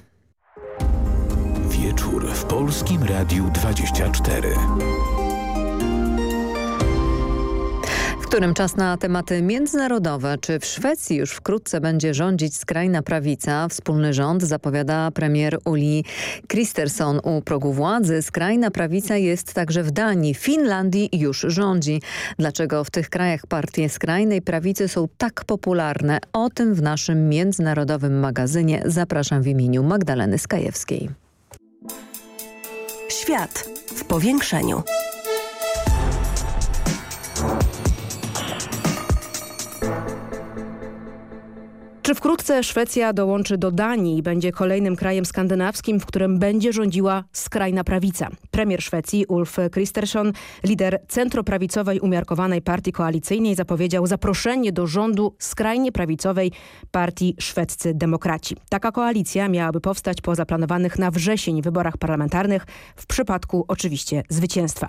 Wieczór w Polskim Radiu 24. którym czas na tematy międzynarodowe. Czy w Szwecji już wkrótce będzie rządzić skrajna prawica? Wspólny rząd zapowiada premier Uli Kristersson u progu władzy. Skrajna prawica jest także w Danii. Finlandii już rządzi. Dlaczego w tych krajach partie skrajnej prawicy są tak popularne? O tym w naszym międzynarodowym magazynie zapraszam w imieniu Magdaleny Skajewskiej. Świat w powiększeniu. Czy wkrótce Szwecja dołączy do Danii i będzie kolejnym krajem skandynawskim, w którym będzie rządziła skrajna prawica? Premier Szwecji Ulf Kristersson, lider centroprawicowej umiarkowanej partii koalicyjnej zapowiedział zaproszenie do rządu skrajnie prawicowej partii Szwedzcy Demokraci. Taka koalicja miałaby powstać po zaplanowanych na wrzesień wyborach parlamentarnych w przypadku oczywiście zwycięstwa.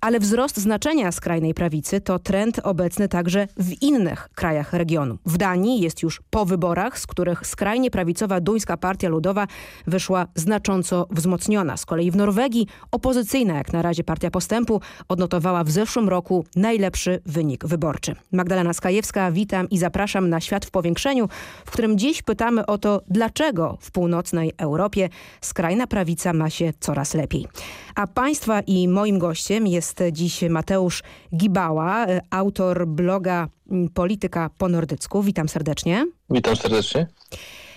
Ale wzrost znaczenia skrajnej prawicy to trend obecny także w innych krajach regionu. W Danii jest już po wyborach wyborach, z których skrajnie prawicowa duńska partia ludowa wyszła znacząco wzmocniona. Z kolei w Norwegii opozycyjna jak na razie partia postępu odnotowała w zeszłym roku najlepszy wynik wyborczy. Magdalena Skajewska, witam i zapraszam na Świat w Powiększeniu, w którym dziś pytamy o to, dlaczego w północnej Europie skrajna prawica ma się coraz lepiej. A Państwa i moim gościem jest dziś Mateusz Gibała, autor bloga Polityka po nordycku. Witam serdecznie. Witam serdecznie.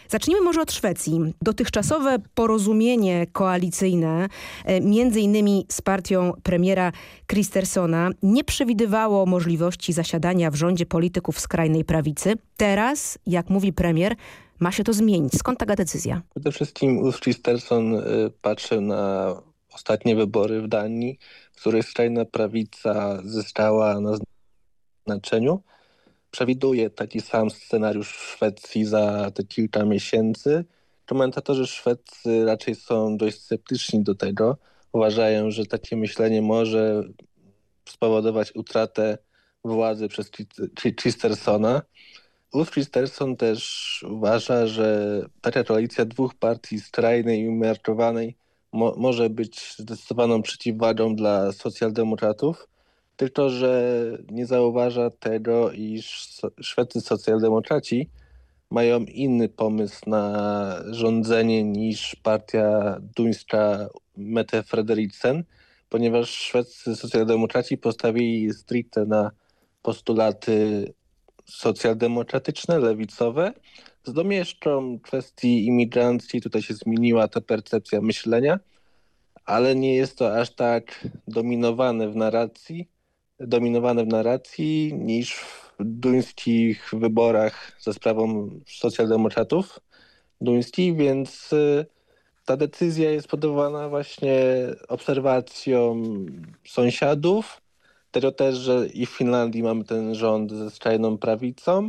Zacznijmy może od Szwecji. Dotychczasowe porozumienie koalicyjne, e, między innymi z partią premiera Kristersona, nie przewidywało możliwości zasiadania w rządzie polityków skrajnej prawicy. Teraz, jak mówi premier, ma się to zmienić. Skąd taka decyzja? Przede wszystkim Ulf Kristersson e, patrzy na ostatnie wybory w Danii, w których skrajna prawica zyskała na znaczeniu przewiduje taki sam scenariusz w Szwecji za te kilka miesięcy. Komentatorzy szwedzcy raczej są dość sceptyczni do tego. Uważają, że takie myślenie może spowodować utratę władzy przez Christersona. Ulf Christerson też uważa, że taka koalicja dwóch partii skrajnej i umiarkowanej mo może być zdecydowaną przeciwwagą dla socjaldemokratów tylko że nie zauważa tego, iż szwedzcy socjaldemokraci mają inny pomysł na rządzenie niż partia duńska Mette Frederiksen, ponieważ szwedzcy socjaldemokraci postawili stricte na postulaty socjaldemokratyczne, lewicowe, z domieszczą kwestii imigrancji. Tutaj się zmieniła ta percepcja myślenia, ale nie jest to aż tak dominowane w narracji, dominowane w narracji niż w duńskich wyborach za sprawą socjaldemokratów. Duńskich, więc y, Ta decyzja jest podawana właśnie obserwacją sąsiadów, tego też, że i w Finlandii mamy ten rząd ze skrajną prawicą,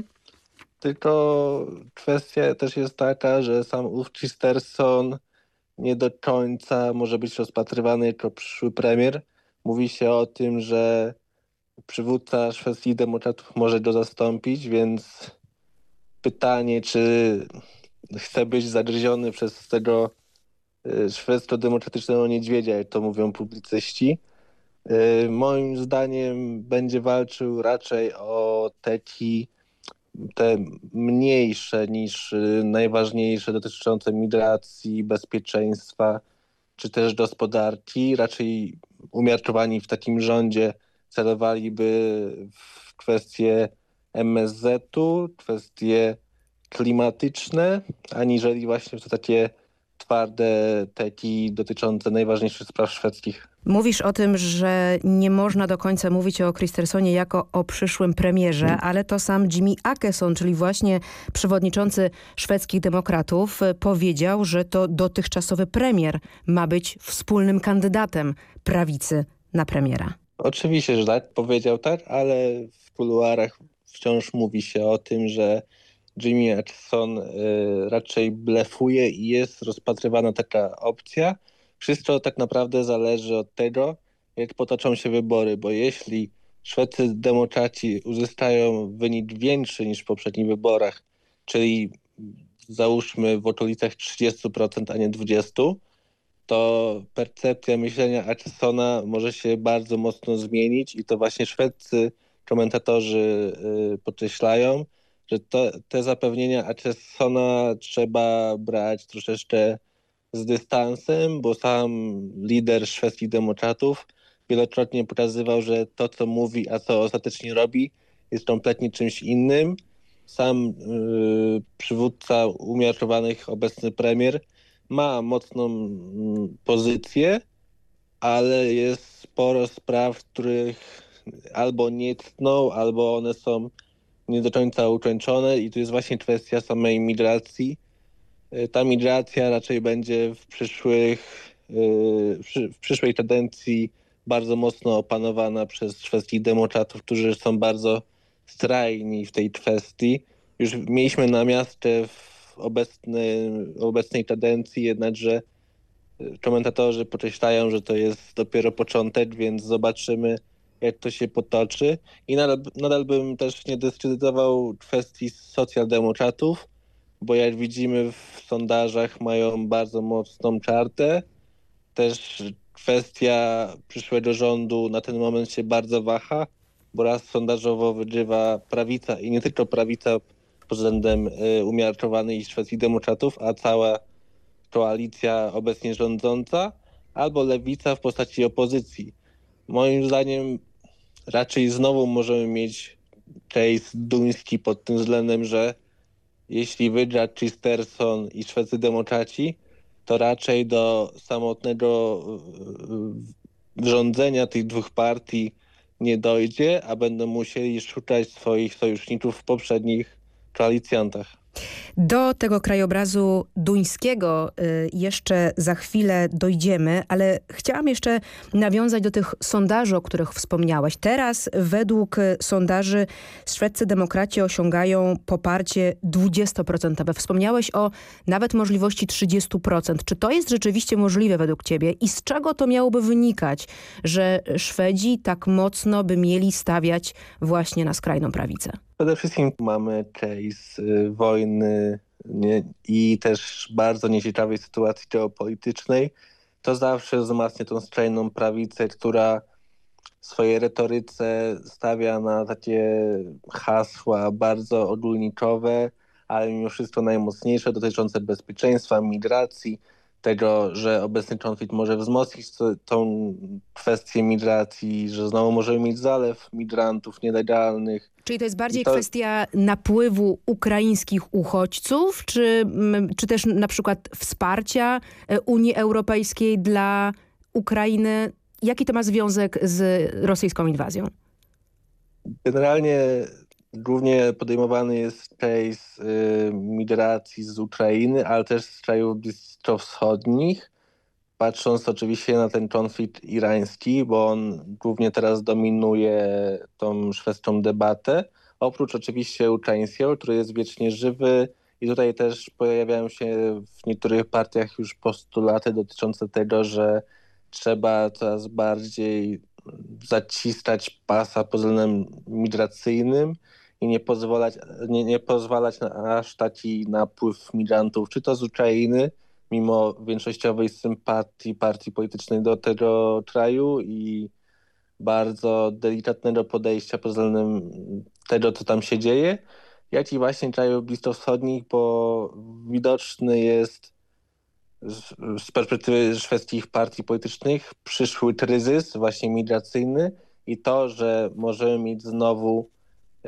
tylko kwestia też jest taka, że sam ów Chisterson nie do końca może być rozpatrywany jako przyszły premier. Mówi się o tym, że przywódca szwedzkich demokratów może go zastąpić, więc pytanie, czy chce być zagryziony przez tego y, szwedzko-demokratycznego niedźwiedzia, jak to mówią publicyści. Y, moim zdaniem będzie walczył raczej o teki te mniejsze niż y, najważniejsze dotyczące migracji, bezpieczeństwa czy też gospodarki. Raczej umiarkowani w takim rządzie celowaliby w kwestie MSZ-u, kwestie klimatyczne, aniżeli właśnie w to takie twarde teki dotyczące najważniejszych spraw szwedzkich. Mówisz o tym, że nie można do końca mówić o Christersonie jako o przyszłym premierze, mm. ale to sam Jimmy Akeson, czyli właśnie przewodniczący szwedzkich demokratów, powiedział, że to dotychczasowy premier ma być wspólnym kandydatem prawicy na premiera. Oczywiście, że tak, powiedział tak, ale w kuluarach wciąż mówi się o tym, że Jimmy Akeson y, raczej blefuje i jest rozpatrywana taka opcja, wszystko tak naprawdę zależy od tego, jak potoczą się wybory, bo jeśli szwedzcy demokraci uzyskają wynik większy niż w poprzednich wyborach, czyli załóżmy w okolicach 30%, a nie 20%, to percepcja myślenia Achesona może się bardzo mocno zmienić i to właśnie szwedzcy komentatorzy y, podkreślają, że to, te zapewnienia Achesona trzeba brać troszeczkę z dystansem, bo sam lider szwedzkich demokratów wielokrotnie pokazywał, że to, co mówi, a co ostatecznie robi, jest kompletnie czymś innym. Sam yy, przywódca umiarkowanych, obecny premier, ma mocną yy, pozycję, ale jest sporo spraw, których albo nie tną, albo one są nie do końca ukończone i tu jest właśnie kwestia samej migracji Y, ta migracja raczej będzie w przyszłych, y, w przyszłej kadencji bardzo mocno opanowana przez szwedzkich demokratów, którzy są bardzo strajni w tej kwestii. Już mieliśmy na miastę w obecnej, obecnej kadencji, jednakże y, komentatorzy podkreślają, że to jest dopiero początek, więc zobaczymy, jak to się potoczy. I nadal, nadal bym też nie dyskredytował kwestii socjaldemokratów, bo jak widzimy w sondażach mają bardzo mocną czartę. Też kwestia przyszłego rządu na ten moment się bardzo waha, bo raz sondażowo wygrywa prawica i nie tylko prawica pod względem y, umiarkowanej szwedzkich demokratów, a cała koalicja obecnie rządząca, albo lewica w postaci opozycji. Moim zdaniem raczej znowu możemy mieć case duński pod tym względem, że jeśli wygra Chisterson i szwedzcy demokraci, to raczej do samotnego e, rządzenia tych dwóch partii nie dojdzie, a będą musieli szukać swoich sojuszników w poprzednich koalicjantach. Do tego krajobrazu duńskiego y, jeszcze za chwilę dojdziemy, ale chciałam jeszcze nawiązać do tych sondaży, o których wspomniałeś. Teraz według sondaży szwedzcy demokraci osiągają poparcie 20%. Wspomniałeś o nawet możliwości 30%. Czy to jest rzeczywiście możliwe według ciebie i z czego to miałoby wynikać, że Szwedzi tak mocno by mieli stawiać właśnie na skrajną prawicę? Przede wszystkim mamy case y, wojny nie, i też bardzo nieciekawej sytuacji geopolitycznej. To zawsze wzmacnia tą skrajną prawicę, która w swojej retoryce stawia na takie hasła bardzo ogólnikowe, ale mimo wszystko najmocniejsze, dotyczące bezpieczeństwa, migracji, tego, że obecny konflikt może wzmocnić tą kwestię migracji, że znowu możemy mieć zalew migrantów nielegalnych. Czyli to jest bardziej to... kwestia napływu ukraińskich uchodźców, czy, mm, czy też na przykład wsparcia e, Unii Europejskiej dla Ukrainy? Jaki to ma związek z rosyjską inwazją? Generalnie Głównie podejmowany jest case y, migracji z Ukrainy, ale też z krajów bliskowschodnich. Patrząc oczywiście na ten konflikt irański, bo on głównie teraz dominuje tą szwedzką debatę. Oprócz oczywiście ukraińskiego, który jest wiecznie żywy i tutaj też pojawiają się w niektórych partiach już postulaty dotyczące tego, że trzeba coraz bardziej zaciskać pasa pod względem migracyjnym i nie pozwalać, nie, nie pozwalać na aż taki napływ migrantów, czy to z Ukrainy, mimo większościowej sympatii partii politycznej do tego kraju i bardzo delikatnego podejścia pod względem tego, co tam się dzieje, jak i właśnie krajów bliskowschodnich, bo widoczny jest z, perspektywy szwedzkich partii politycznych przyszły kryzys właśnie migracyjny i to, że możemy mieć znowu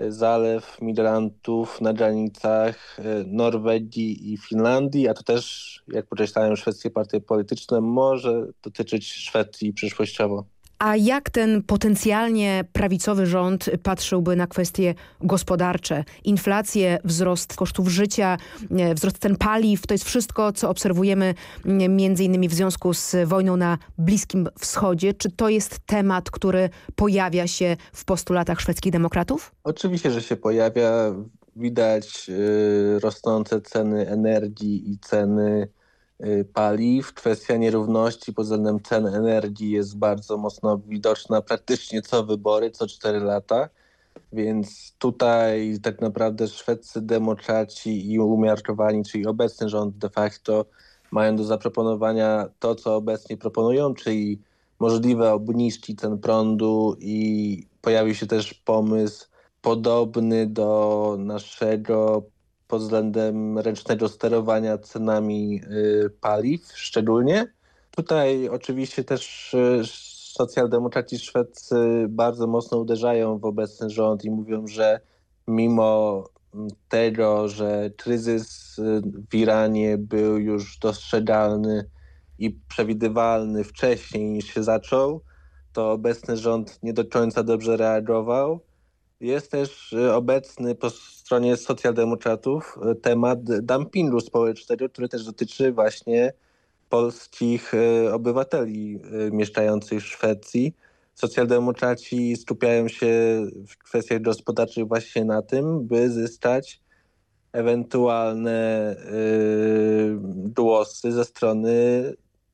zalew migrantów na granicach e, Norwegii i Finlandii, a to też, jak podkreślają szwedzkie partie polityczne, może dotyczyć Szwecji przyszłościowo. A jak ten potencjalnie prawicowy rząd patrzyłby na kwestie gospodarcze? Inflację, wzrost kosztów życia, e, wzrost cen paliw, to jest wszystko, co obserwujemy między innymi w związku z wojną na Bliskim Wschodzie. Czy to jest temat, który pojawia się w postulatach szwedzkich demokratów? Oczywiście, że się pojawia. Widać yy, rosnące ceny energii i ceny Y, paliw. Kwestia nierówności pod względem cen energii jest bardzo mocno widoczna praktycznie co wybory, co 4 lata. Więc tutaj tak naprawdę szwedzcy demokraci i umiarkowani, czyli obecny rząd de facto mają do zaproponowania to, co obecnie proponują, czyli możliwe obniżki cen prądu i pojawił się też pomysł podobny do naszego pod względem ręcznego sterowania cenami y, paliw szczególnie. Tutaj oczywiście też y, socjaldemokraci szwedzcy bardzo mocno uderzają w obecny rząd i mówią, że mimo tego, że kryzys y, w Iranie był już dostrzegalny i przewidywalny wcześniej niż się zaczął, to obecny rząd nie do końca dobrze reagował jest też y, obecny po stronie socjaldemokratów y, temat dumpingu społecznego, który też dotyczy właśnie polskich y, obywateli mieszkających w Szwecji. Socjaldemokraci skupiają się w kwestiach gospodarczych właśnie na tym, by zyskać ewentualne głosy ze strony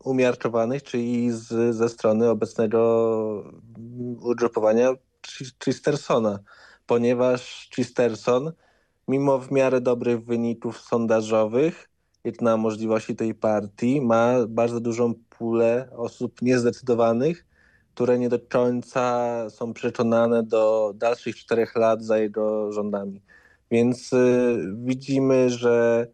umiarkowanych, czyli z, ze strony obecnego ugrupowania Chistersona, ponieważ Chisterson, mimo w miarę dobrych wyników sondażowych, jak na możliwości tej partii, ma bardzo dużą pulę osób niezdecydowanych, które nie do końca są przekonane do dalszych czterech lat za jego rządami. Więc y, widzimy, że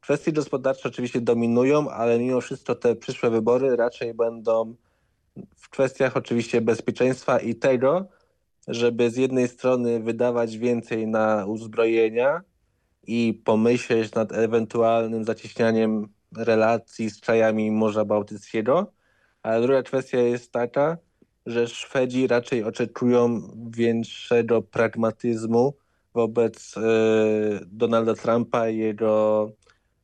kwestie gospodarcze oczywiście dominują, ale mimo wszystko te przyszłe wybory raczej będą w kwestiach oczywiście bezpieczeństwa i tego, żeby z jednej strony wydawać więcej na uzbrojenia i pomyśleć nad ewentualnym zacieśnianiem relacji z krajami Morza Bałtyckiego, a druga kwestia jest taka, że Szwedzi raczej oczekują większego pragmatyzmu wobec y, Donalda Trumpa i jego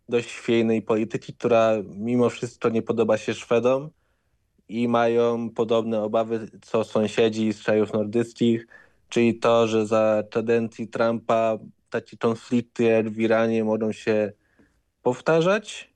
dość chwiejnej polityki, która mimo wszystko nie podoba się Szwedom i mają podobne obawy co sąsiedzi z krajów nordyckich, czyli to, że za kadencji Trumpa takie konflikty w Iranie mogą się powtarzać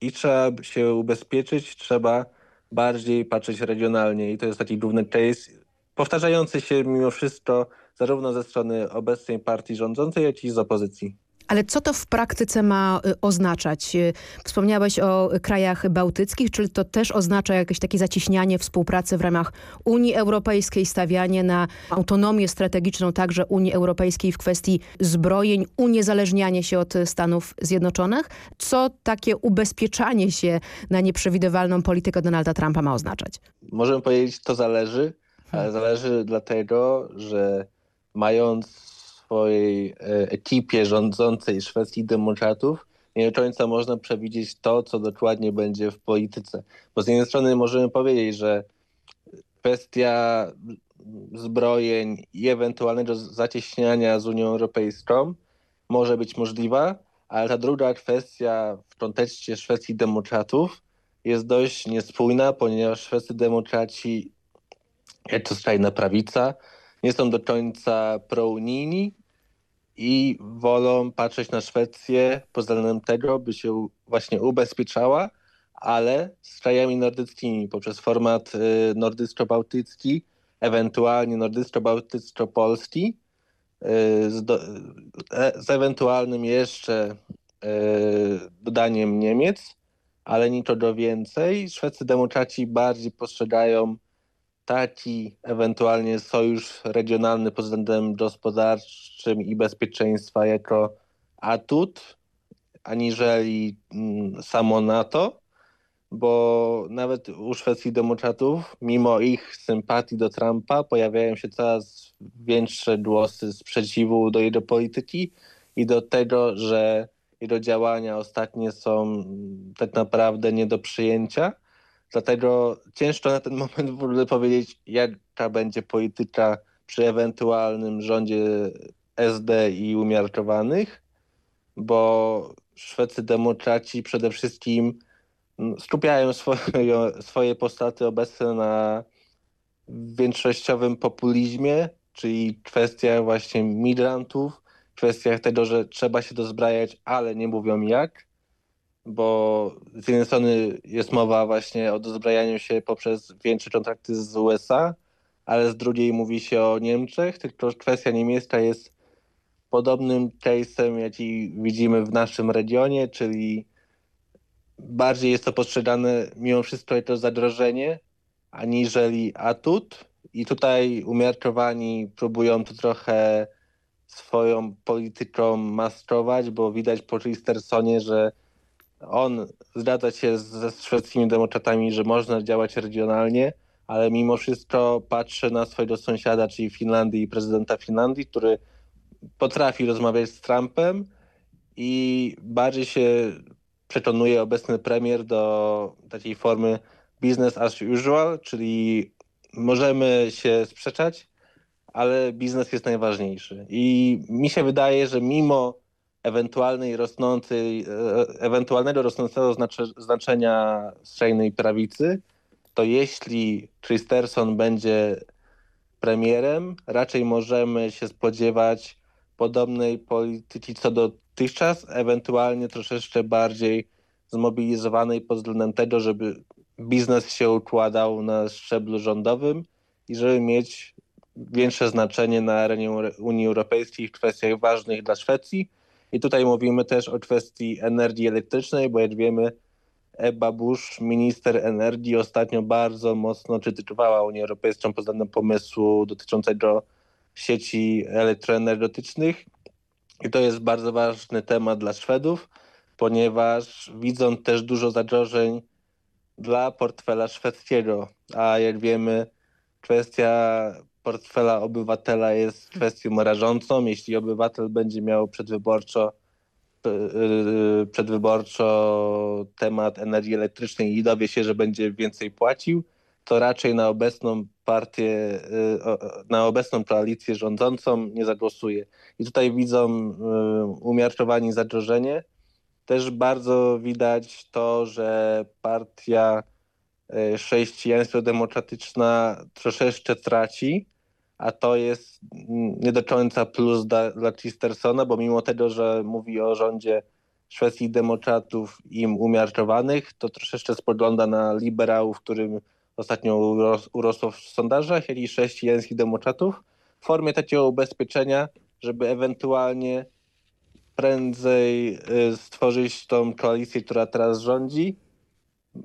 i trzeba się ubezpieczyć, trzeba bardziej patrzeć regionalnie i to jest taki główny case, powtarzający się mimo wszystko zarówno ze strony obecnej partii rządzącej, jak i z opozycji. Ale co to w praktyce ma y, oznaczać? Y, wspomniałeś o krajach bałtyckich, czy to też oznacza jakieś takie zacieśnianie współpracy w ramach Unii Europejskiej, stawianie na autonomię strategiczną także Unii Europejskiej w kwestii zbrojeń, uniezależnianie się od Stanów Zjednoczonych? Co takie ubezpieczanie się na nieprzewidywalną politykę Donalda Trumpa ma oznaczać? Możemy powiedzieć, to zależy, ale zależy dlatego, że mając swojej e, ekipie rządzącej szwedzkich demokratów nie do końca można przewidzieć to, co dokładnie będzie w polityce. Bo z jednej strony możemy powiedzieć, że kwestia zbrojeń i ewentualnego zacieśniania z Unią Europejską może być możliwa, ale ta druga kwestia w kontekście Szwecji demokratów jest dość niespójna, ponieważ szwedzcy demokraci, jak to skrajna prawica, nie są do końca prounijni i wolą patrzeć na Szwecję pod względem tego, by się właśnie ubezpieczała, ale z krajami nordyckimi poprzez format y, nordycko-bałtycki, ewentualnie nordycko-bałtycko-polski, y, z, e, z ewentualnym jeszcze y, dodaniem Niemiec, ale niczego więcej. Szwedzcy demokraci bardziej postrzegają taki ewentualnie sojusz regionalny pod względem gospodarczym i bezpieczeństwa jako atut, aniżeli mm, samo NATO, bo nawet u szwedzkich demokratów, mimo ich sympatii do Trumpa, pojawiają się coraz większe głosy sprzeciwu do jego polityki i do tego, że jego działania ostatnie są tak naprawdę nie do przyjęcia. Dlatego ciężko na ten moment w ogóle powiedzieć, jaka będzie polityka przy ewentualnym rządzie SD i umiarkowanych, bo szwedzcy demokraci przede wszystkim skupiają swoje, swoje postaty obecne na większościowym populizmie, czyli kwestiach właśnie migrantów, kwestiach tego, że trzeba się dozbrajać, ale nie mówią jak, bo z jednej strony jest mowa właśnie o dozbrajaniu się poprzez większe kontrakty z USA, ale z drugiej mówi się o Niemczech, tylko kwestia niemiecka jest podobnym case'em, jaki widzimy w naszym regionie, czyli bardziej jest to postrzegane mimo wszystko jako zagrożenie, aniżeli atut. I tutaj umiarkowani próbują to trochę swoją polityką mastrować, bo widać po Christersonie, że on zgadza się ze szwedzkimi demokratami, że można działać regionalnie, ale mimo wszystko patrzy na swojego sąsiada, czyli Finlandii i prezydenta Finlandii, który potrafi rozmawiać z Trumpem i bardziej się przekonuje obecny premier do takiej formy business as usual, czyli możemy się sprzeczać, ale biznes jest najważniejszy. I mi się wydaje, że mimo ewentualnej rosnącej, e, ewentualnego rosnącego znaczenia skrajnej prawicy, to jeśli Christerson będzie premierem, raczej możemy się spodziewać podobnej polityki co dotychczas, ewentualnie troszeczkę bardziej zmobilizowanej pod względem tego, żeby biznes się układał na szczeblu rządowym i żeby mieć większe znaczenie na arenie Unii Europejskiej w kwestiach ważnych dla Szwecji. I tutaj mówimy też o kwestii energii elektrycznej, bo jak wiemy, Ebba Bush, minister energii, ostatnio bardzo mocno krytykowała Unię Europejską pod względem pomysłu dotyczącego sieci elektroenergetycznych. I to jest bardzo ważny temat dla Szwedów, ponieważ widzą też dużo zagrożeń dla portfela szwedzkiego. A jak wiemy, kwestia portfela obywatela jest kwestią rażącą. Jeśli obywatel będzie miał przedwyborczo y, y, przedwyborczo temat energii elektrycznej i dowie się, że będzie więcej płacił, to raczej na obecną partię, y, na obecną koalicję rządzącą nie zagłosuje. I tutaj widzą umiarkowanie zagrożenie. Też bardzo widać to, że partia chrześcijaństwo-demokratyczna troszeczkę traci a to jest nie do końca plus dla, dla Chistersona, bo mimo tego, że mówi o rządzie szwedzkich demokratów im umiarkowanych, to troszeczkę spogląda na liberałów, którym ostatnio uros urosło w sondażach, jak i chrześcijańskich demokratów w formie takiego ubezpieczenia, żeby ewentualnie prędzej y, stworzyć tą koalicję, która teraz rządzi,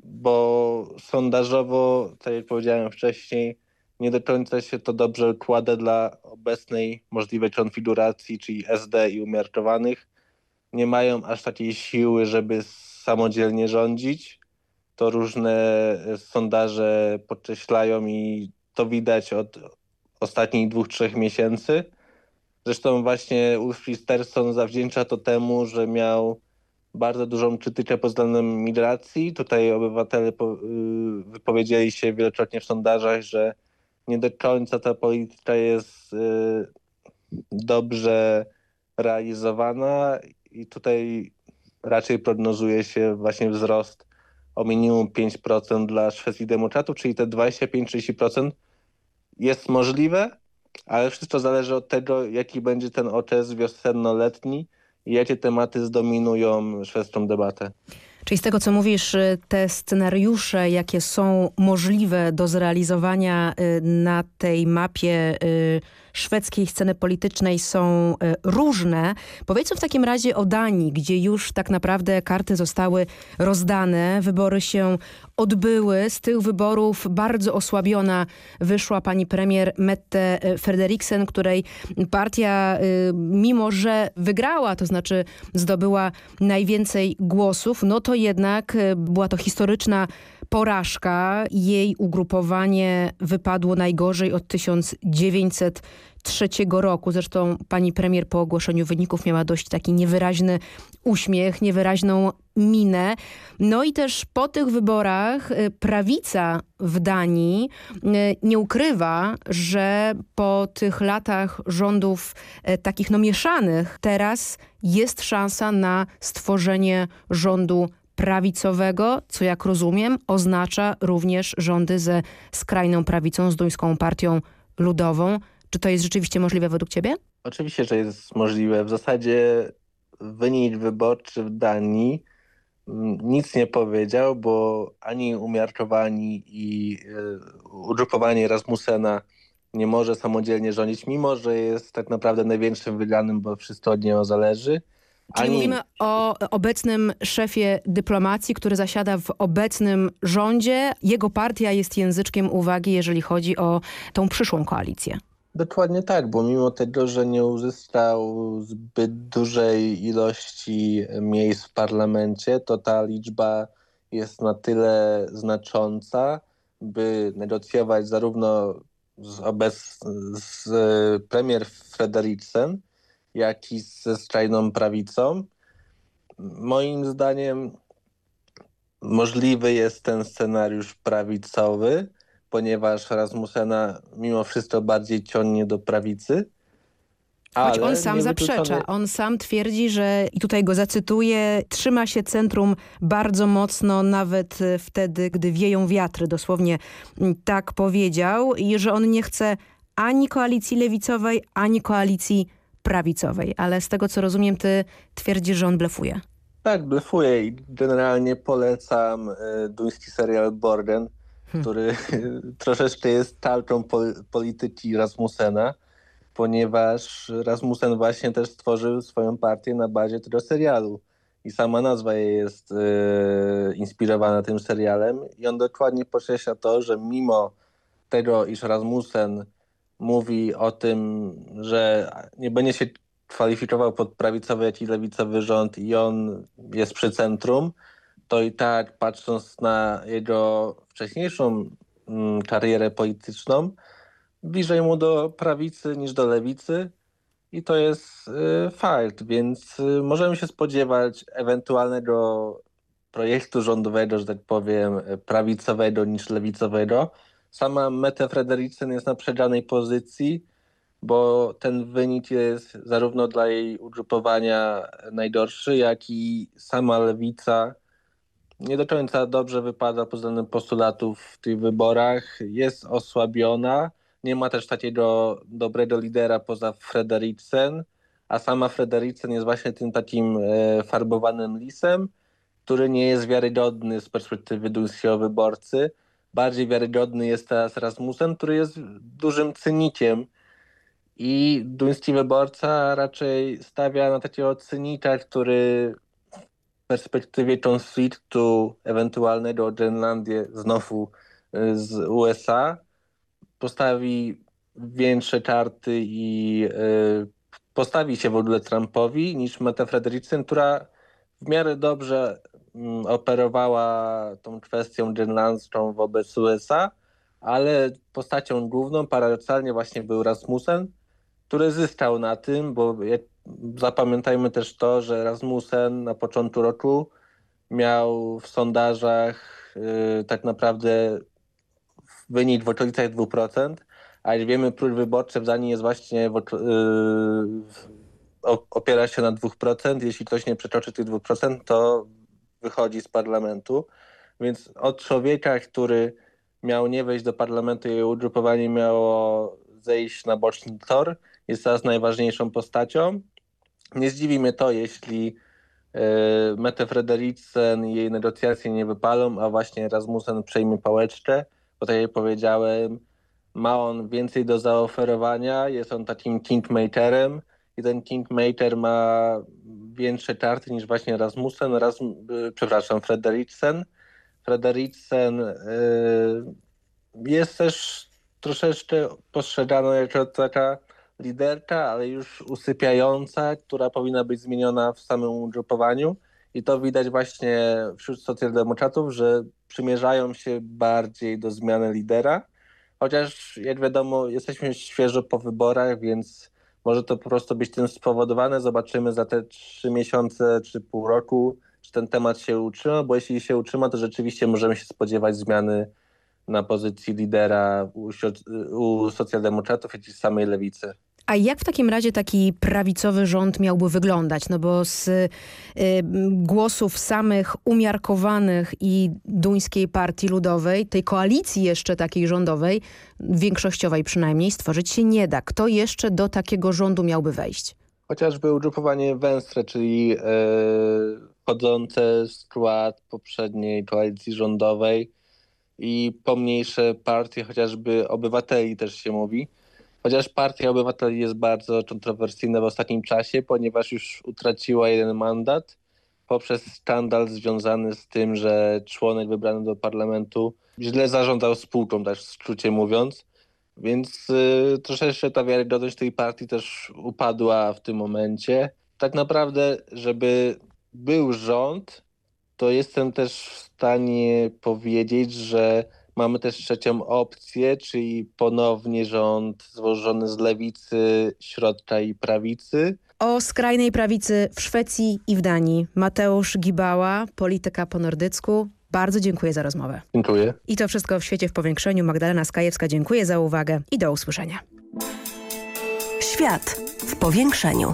bo sondażowo, tak jak powiedziałem wcześniej, nie do końca się to dobrze układa dla obecnej możliwej konfiguracji, czyli SD i umiarkowanych. Nie mają aż takiej siły, żeby samodzielnie rządzić. To różne sondaże podkreślają i to widać od ostatnich dwóch, trzech miesięcy. Zresztą właśnie Ulf Christensen zawdzięcza to temu, że miał bardzo dużą krytykę pod względem migracji. Tutaj obywatele y, wypowiedzieli się wielokrotnie w sondażach, że nie do końca ta polityka jest dobrze realizowana i tutaj raczej prognozuje się właśnie wzrost o minimum 5% dla Szwecji Demokratów, czyli te 25-30% jest możliwe, ale wszystko zależy od tego, jaki będzie ten okres wiosenno-letni i jakie tematy zdominują szwedzką debatę. Czyli z tego, co mówisz, y, te scenariusze, jakie są możliwe do zrealizowania y, na tej mapie y, szwedzkiej sceny politycznej są różne. Powiedzmy w takim razie o Danii, gdzie już tak naprawdę karty zostały rozdane, wybory się odbyły. Z tych wyborów bardzo osłabiona wyszła pani premier Mette Frederiksen, której partia, mimo że wygrała, to znaczy zdobyła najwięcej głosów, no to jednak e, była to historyczna porażka. Jej ugrupowanie wypadło najgorzej od 1903 roku. Zresztą pani premier po ogłoszeniu wyników miała dość taki niewyraźny uśmiech, niewyraźną minę. No i też po tych wyborach e, prawica w Danii e, nie ukrywa, że po tych latach rządów takich no mieszanych teraz jest szansa na stworzenie rządu prawicowego, co jak rozumiem oznacza również rządy ze skrajną prawicą, z duńską partią ludową. Czy to jest rzeczywiście możliwe według ciebie? Oczywiście, że jest możliwe. W zasadzie wynik wyborczy w Danii mm, nic nie powiedział, bo ani umiarkowani i y, ugrupowanie Rasmusena nie może samodzielnie rządzić, mimo że jest tak naprawdę największym wygranym, bo wszystko od niego zależy. Czyli Ani... mówimy o obecnym szefie dyplomacji, który zasiada w obecnym rządzie. Jego partia jest języczkiem uwagi, jeżeli chodzi o tą przyszłą koalicję. Dokładnie tak, bo mimo tego, że nie uzyskał zbyt dużej ilości miejsc w parlamencie, to ta liczba jest na tyle znacząca, by negocjować zarówno z, obec, z premier Frederiksen, jak i ze skrajną prawicą. Moim zdaniem możliwy jest ten scenariusz prawicowy, ponieważ Rasmusena mimo wszystko bardziej ciągnie do prawicy. Choć on sam zaprzecza. On sam twierdzi, że, i tutaj go zacytuję, trzyma się centrum bardzo mocno, nawet wtedy, gdy wieją wiatry. Dosłownie tak powiedział. I że on nie chce ani koalicji lewicowej, ani koalicji prawicowej, ale z tego co rozumiem ty twierdzisz, że on blefuje. Tak, blefuje i generalnie polecam y, duński serial Borgen, hmm. który troszeczkę jest talką pol polityki Rasmusena, ponieważ Rasmussen właśnie też stworzył swoją partię na bazie tego serialu. I sama nazwa jej jest y, inspirowana tym serialem i on dokładnie podkreśla to, że mimo tego, iż Rasmussen mówi o tym, że nie będzie się kwalifikował pod prawicowy, jak i lewicowy rząd i on jest przy centrum, to i tak patrząc na jego wcześniejszą mm, karierę polityczną, bliżej mu do prawicy niż do lewicy i to jest y, fakt, więc y, możemy się spodziewać ewentualnego projektu rządowego, że tak powiem, prawicowego niż lewicowego, Sama Mette Frederiksen jest na przegranej pozycji, bo ten wynik jest zarówno dla jej ugrupowania najgorszy, jak i sama lewica nie do końca dobrze wypada pod względem postulatów w tych wyborach. Jest osłabiona, nie ma też takiego dobrego lidera poza Frederiksen, a sama Frederiksen jest właśnie tym takim e, farbowanym lisem, który nie jest wiarygodny z perspektywy duńskiego wyborcy bardziej wiarygodny jest teraz Rasmussen, który jest dużym cynikiem i duński wyborca raczej stawia na takiego cynika, który w perspektywie konfliktu ewentualnego o Grenlandię znowu y, z USA postawi większe karty i y, postawi się w ogóle Trumpowi niż Meta Frederiksen, która w miarę dobrze operowała tą kwestią grenlandzką wobec USA, ale postacią główną paradoksalnie właśnie był Rasmussen, który zyskał na tym, bo zapamiętajmy też to, że Rasmussen na początku roku miał w sondażach yy, tak naprawdę wynik w okolicach 2%, A jak wiemy, próg wyborczy w Danii jest właśnie w, yy, opiera się na 2%. Jeśli ktoś nie przekroczy tych 2%, to wychodzi z parlamentu. Więc od człowieka, który miał nie wejść do parlamentu i ugrupowanie miało zejść na boczny tor, jest teraz najważniejszą postacią. Nie zdziwi mnie to, jeśli yy, Mette Frederiksen i jej negocjacje nie wypalą, a właśnie Rasmussen przejmie pałeczkę, bo tak jak powiedziałem, ma on więcej do zaoferowania, jest on takim kingmakerem i ten kingmaker ma większe karty niż właśnie Rasmussen, Raz, przepraszam, Frederiksen. Frederiksen yy, jest też troszeczkę postrzegana jako taka liderka, ale już usypiająca, która powinna być zmieniona w samym ugrupowaniu. I to widać właśnie wśród socjaldemokratów, że przymierzają się bardziej do zmiany lidera. Chociaż jak wiadomo, jesteśmy świeżo po wyborach, więc może to po prostu być tym spowodowane. Zobaczymy za te trzy miesiące czy pół roku, czy ten temat się utrzyma, bo jeśli się utrzyma, to rzeczywiście możemy się spodziewać zmiany na pozycji lidera u, u socjaldemokratów, i samej lewicy. A jak w takim razie taki prawicowy rząd miałby wyglądać? No bo z y, głosów samych umiarkowanych i duńskiej partii ludowej, tej koalicji jeszcze takiej rządowej, większościowej przynajmniej, stworzyć się nie da. Kto jeszcze do takiego rządu miałby wejść? Chociażby ugrupowanie Węstre, czyli y, wchodzące w skład poprzedniej koalicji rządowej i pomniejsze partie, chociażby obywateli też się mówi Chociaż Partia Obywateli jest bardzo kontrowersyjna w ostatnim czasie, ponieważ już utraciła jeden mandat poprzez skandal związany z tym, że członek wybrany do parlamentu źle zarządzał spółką, tak skrócie mówiąc. Więc y, troszeczkę ta wiarygodność tej partii też upadła w tym momencie. Tak naprawdę, żeby był rząd, to jestem też w stanie powiedzieć, że Mamy też trzecią opcję, czyli ponownie rząd złożony z lewicy, środka i prawicy. O skrajnej prawicy w Szwecji i w Danii. Mateusz Gibała, polityka po nordycku. Bardzo dziękuję za rozmowę. Dziękuję. I to wszystko w świecie w powiększeniu. Magdalena Skajewska, dziękuję za uwagę i do usłyszenia. Świat w powiększeniu.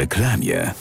reklamie.